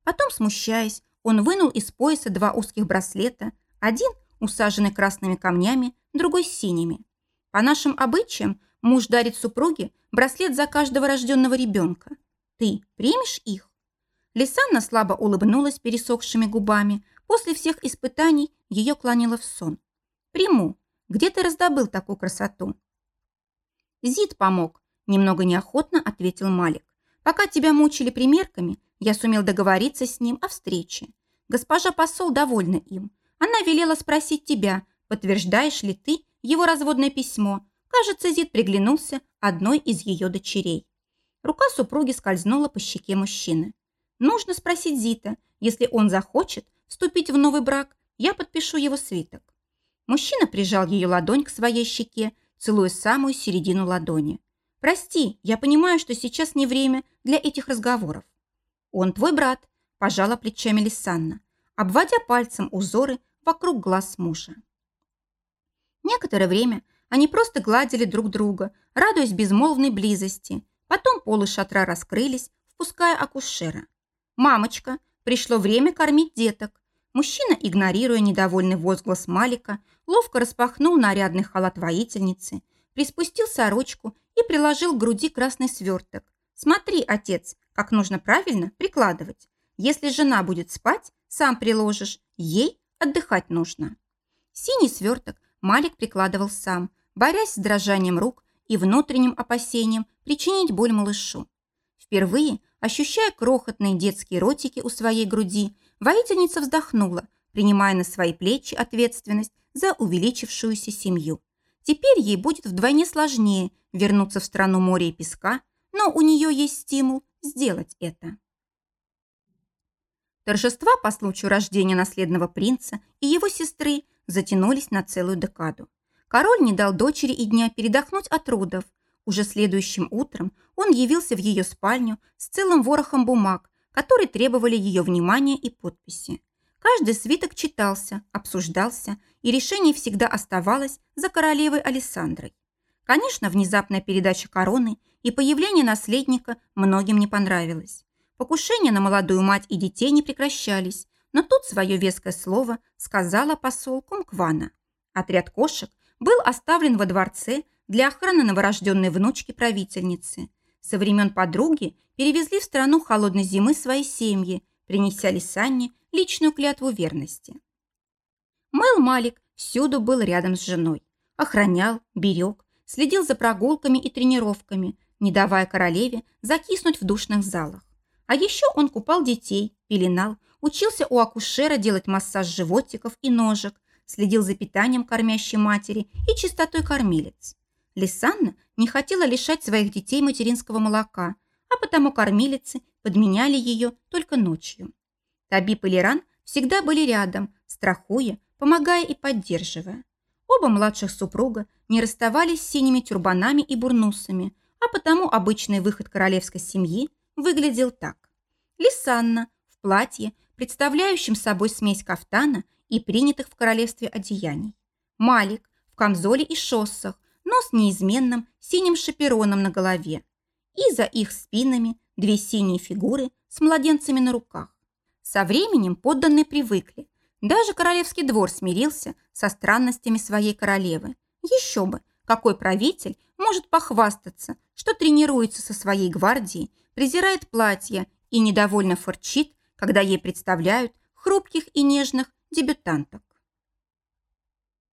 S1: Потом, смущаясь, он вынул из пояса два узких браслета, один усаженный красными камнями, другой синими. По нашим обычаям муж дарит супруге браслет за каждого рожденного ребенка. Ты примешь их? Лисанна слабо улыбнулась пересохшими губами. После всех испытаний ее клонило в сон. «Приму. Где ты раздобыл такую красоту?» «Зид помог», – немного неохотно ответил Малик. «Пока тебя мучили примерками, я сумел договориться с ним о встрече. Госпожа посол довольна им. Она велела спросить тебя, подтверждаешь ли ты его разводное письмо. Кажется, Зид приглянулся одной из ее дочерей. Рука супруги скользнула по щеке мужчины. Нужно спросить Зита. Если он захочет вступить в новый брак, я подпишу его свиток. Мужчина прижал ее ладонь к своей щеке, целуя самую середину ладони. «Прости, я понимаю, что сейчас не время для этих разговоров». «Он твой брат», – пожала плечами Лисанна, обводя пальцем узоры вокруг глаз мужа. Некоторое время они просто гладили друг друга, радуясь безмолвной близости. Потом полы шатра раскрылись, впуская акушера. «Мамочка, пришло время кормить деток». Мужчина, игнорируя недовольный возглас Малика, ловко распахнул нарядный халат воительницы, приспустил сорочку и приложил к груди красный сверток. «Смотри, отец, как нужно правильно прикладывать. Если жена будет спать, сам приложишь, ей отдыхать нужно». Синий сверток Малик прикладывал сам, борясь с дрожанием рук и внутренним опасением причинить боль малышу. Впервые, ощущая крохотные детские ротики у своей груди, воительница вздохнула, принимая на свои плечи ответственность за увеличившуюся семью. Теперь ей будет вдвойне сложнее вернуться в страну моря и песка, но у нее есть стимул сделать это. Торжества по случаю рождения наследного принца и его сестры затянулись на целую декаду. Король не дал дочери и дня передохнуть от родов. Уже следующим утром он явился в ее спальню с целым ворохом бумаг, которые требовали ее внимания и подписи. Каждый свиток читался, обсуждался, и решение всегда оставалось за королевой Александрой. Конечно, внезапная передача короны и появление наследника многим не понравилось. Покушения на молодую мать и детей не прекращались, но тут свое веское слово сказала посол Кумквана. Отряд кошек был оставлен во дворце для охраны новорожденной внучки правительницы. Со времен подруги перевезли в страну холодной зимы свои семьи, принеся Лисанне личную клятву верности. Мэл Малик всюду был рядом с женой. Охранял, берег, следил за прогулками и тренировками, не давая королеве закиснуть в душных залах. А еще он купал детей, пеленал, учился у акушера делать массаж животиков и ножек, следил за питанием кормящей матери и чистотой кормилец. Лисанна не хотела лишать своих детей материнского молока, а потому кормилицы подменяли ее только ночью. Табиб и Лиран всегда были рядом, страхуя, помогая и поддерживая. Оба младших супруга не расставались с синими тюрбанами и бурнусами, а потому обычный выход королевской семьи выглядел так. Лисанна в платье, представляющем собой смесь кафтана и принятых в королевстве одеяний. Малик в камзоле и шоссах, но с неизменным синим шапероном на голове. И за их спинами две синие фигуры с младенцами на руках. Со временем подданные привыкли. Даже королевский двор смирился со странностями своей королевы. Еще бы, какой правитель может похвастаться, что тренируется со своей гвардией, презирает платья и недовольно фырчит, когда ей представляют хрупких и нежных дебютанток.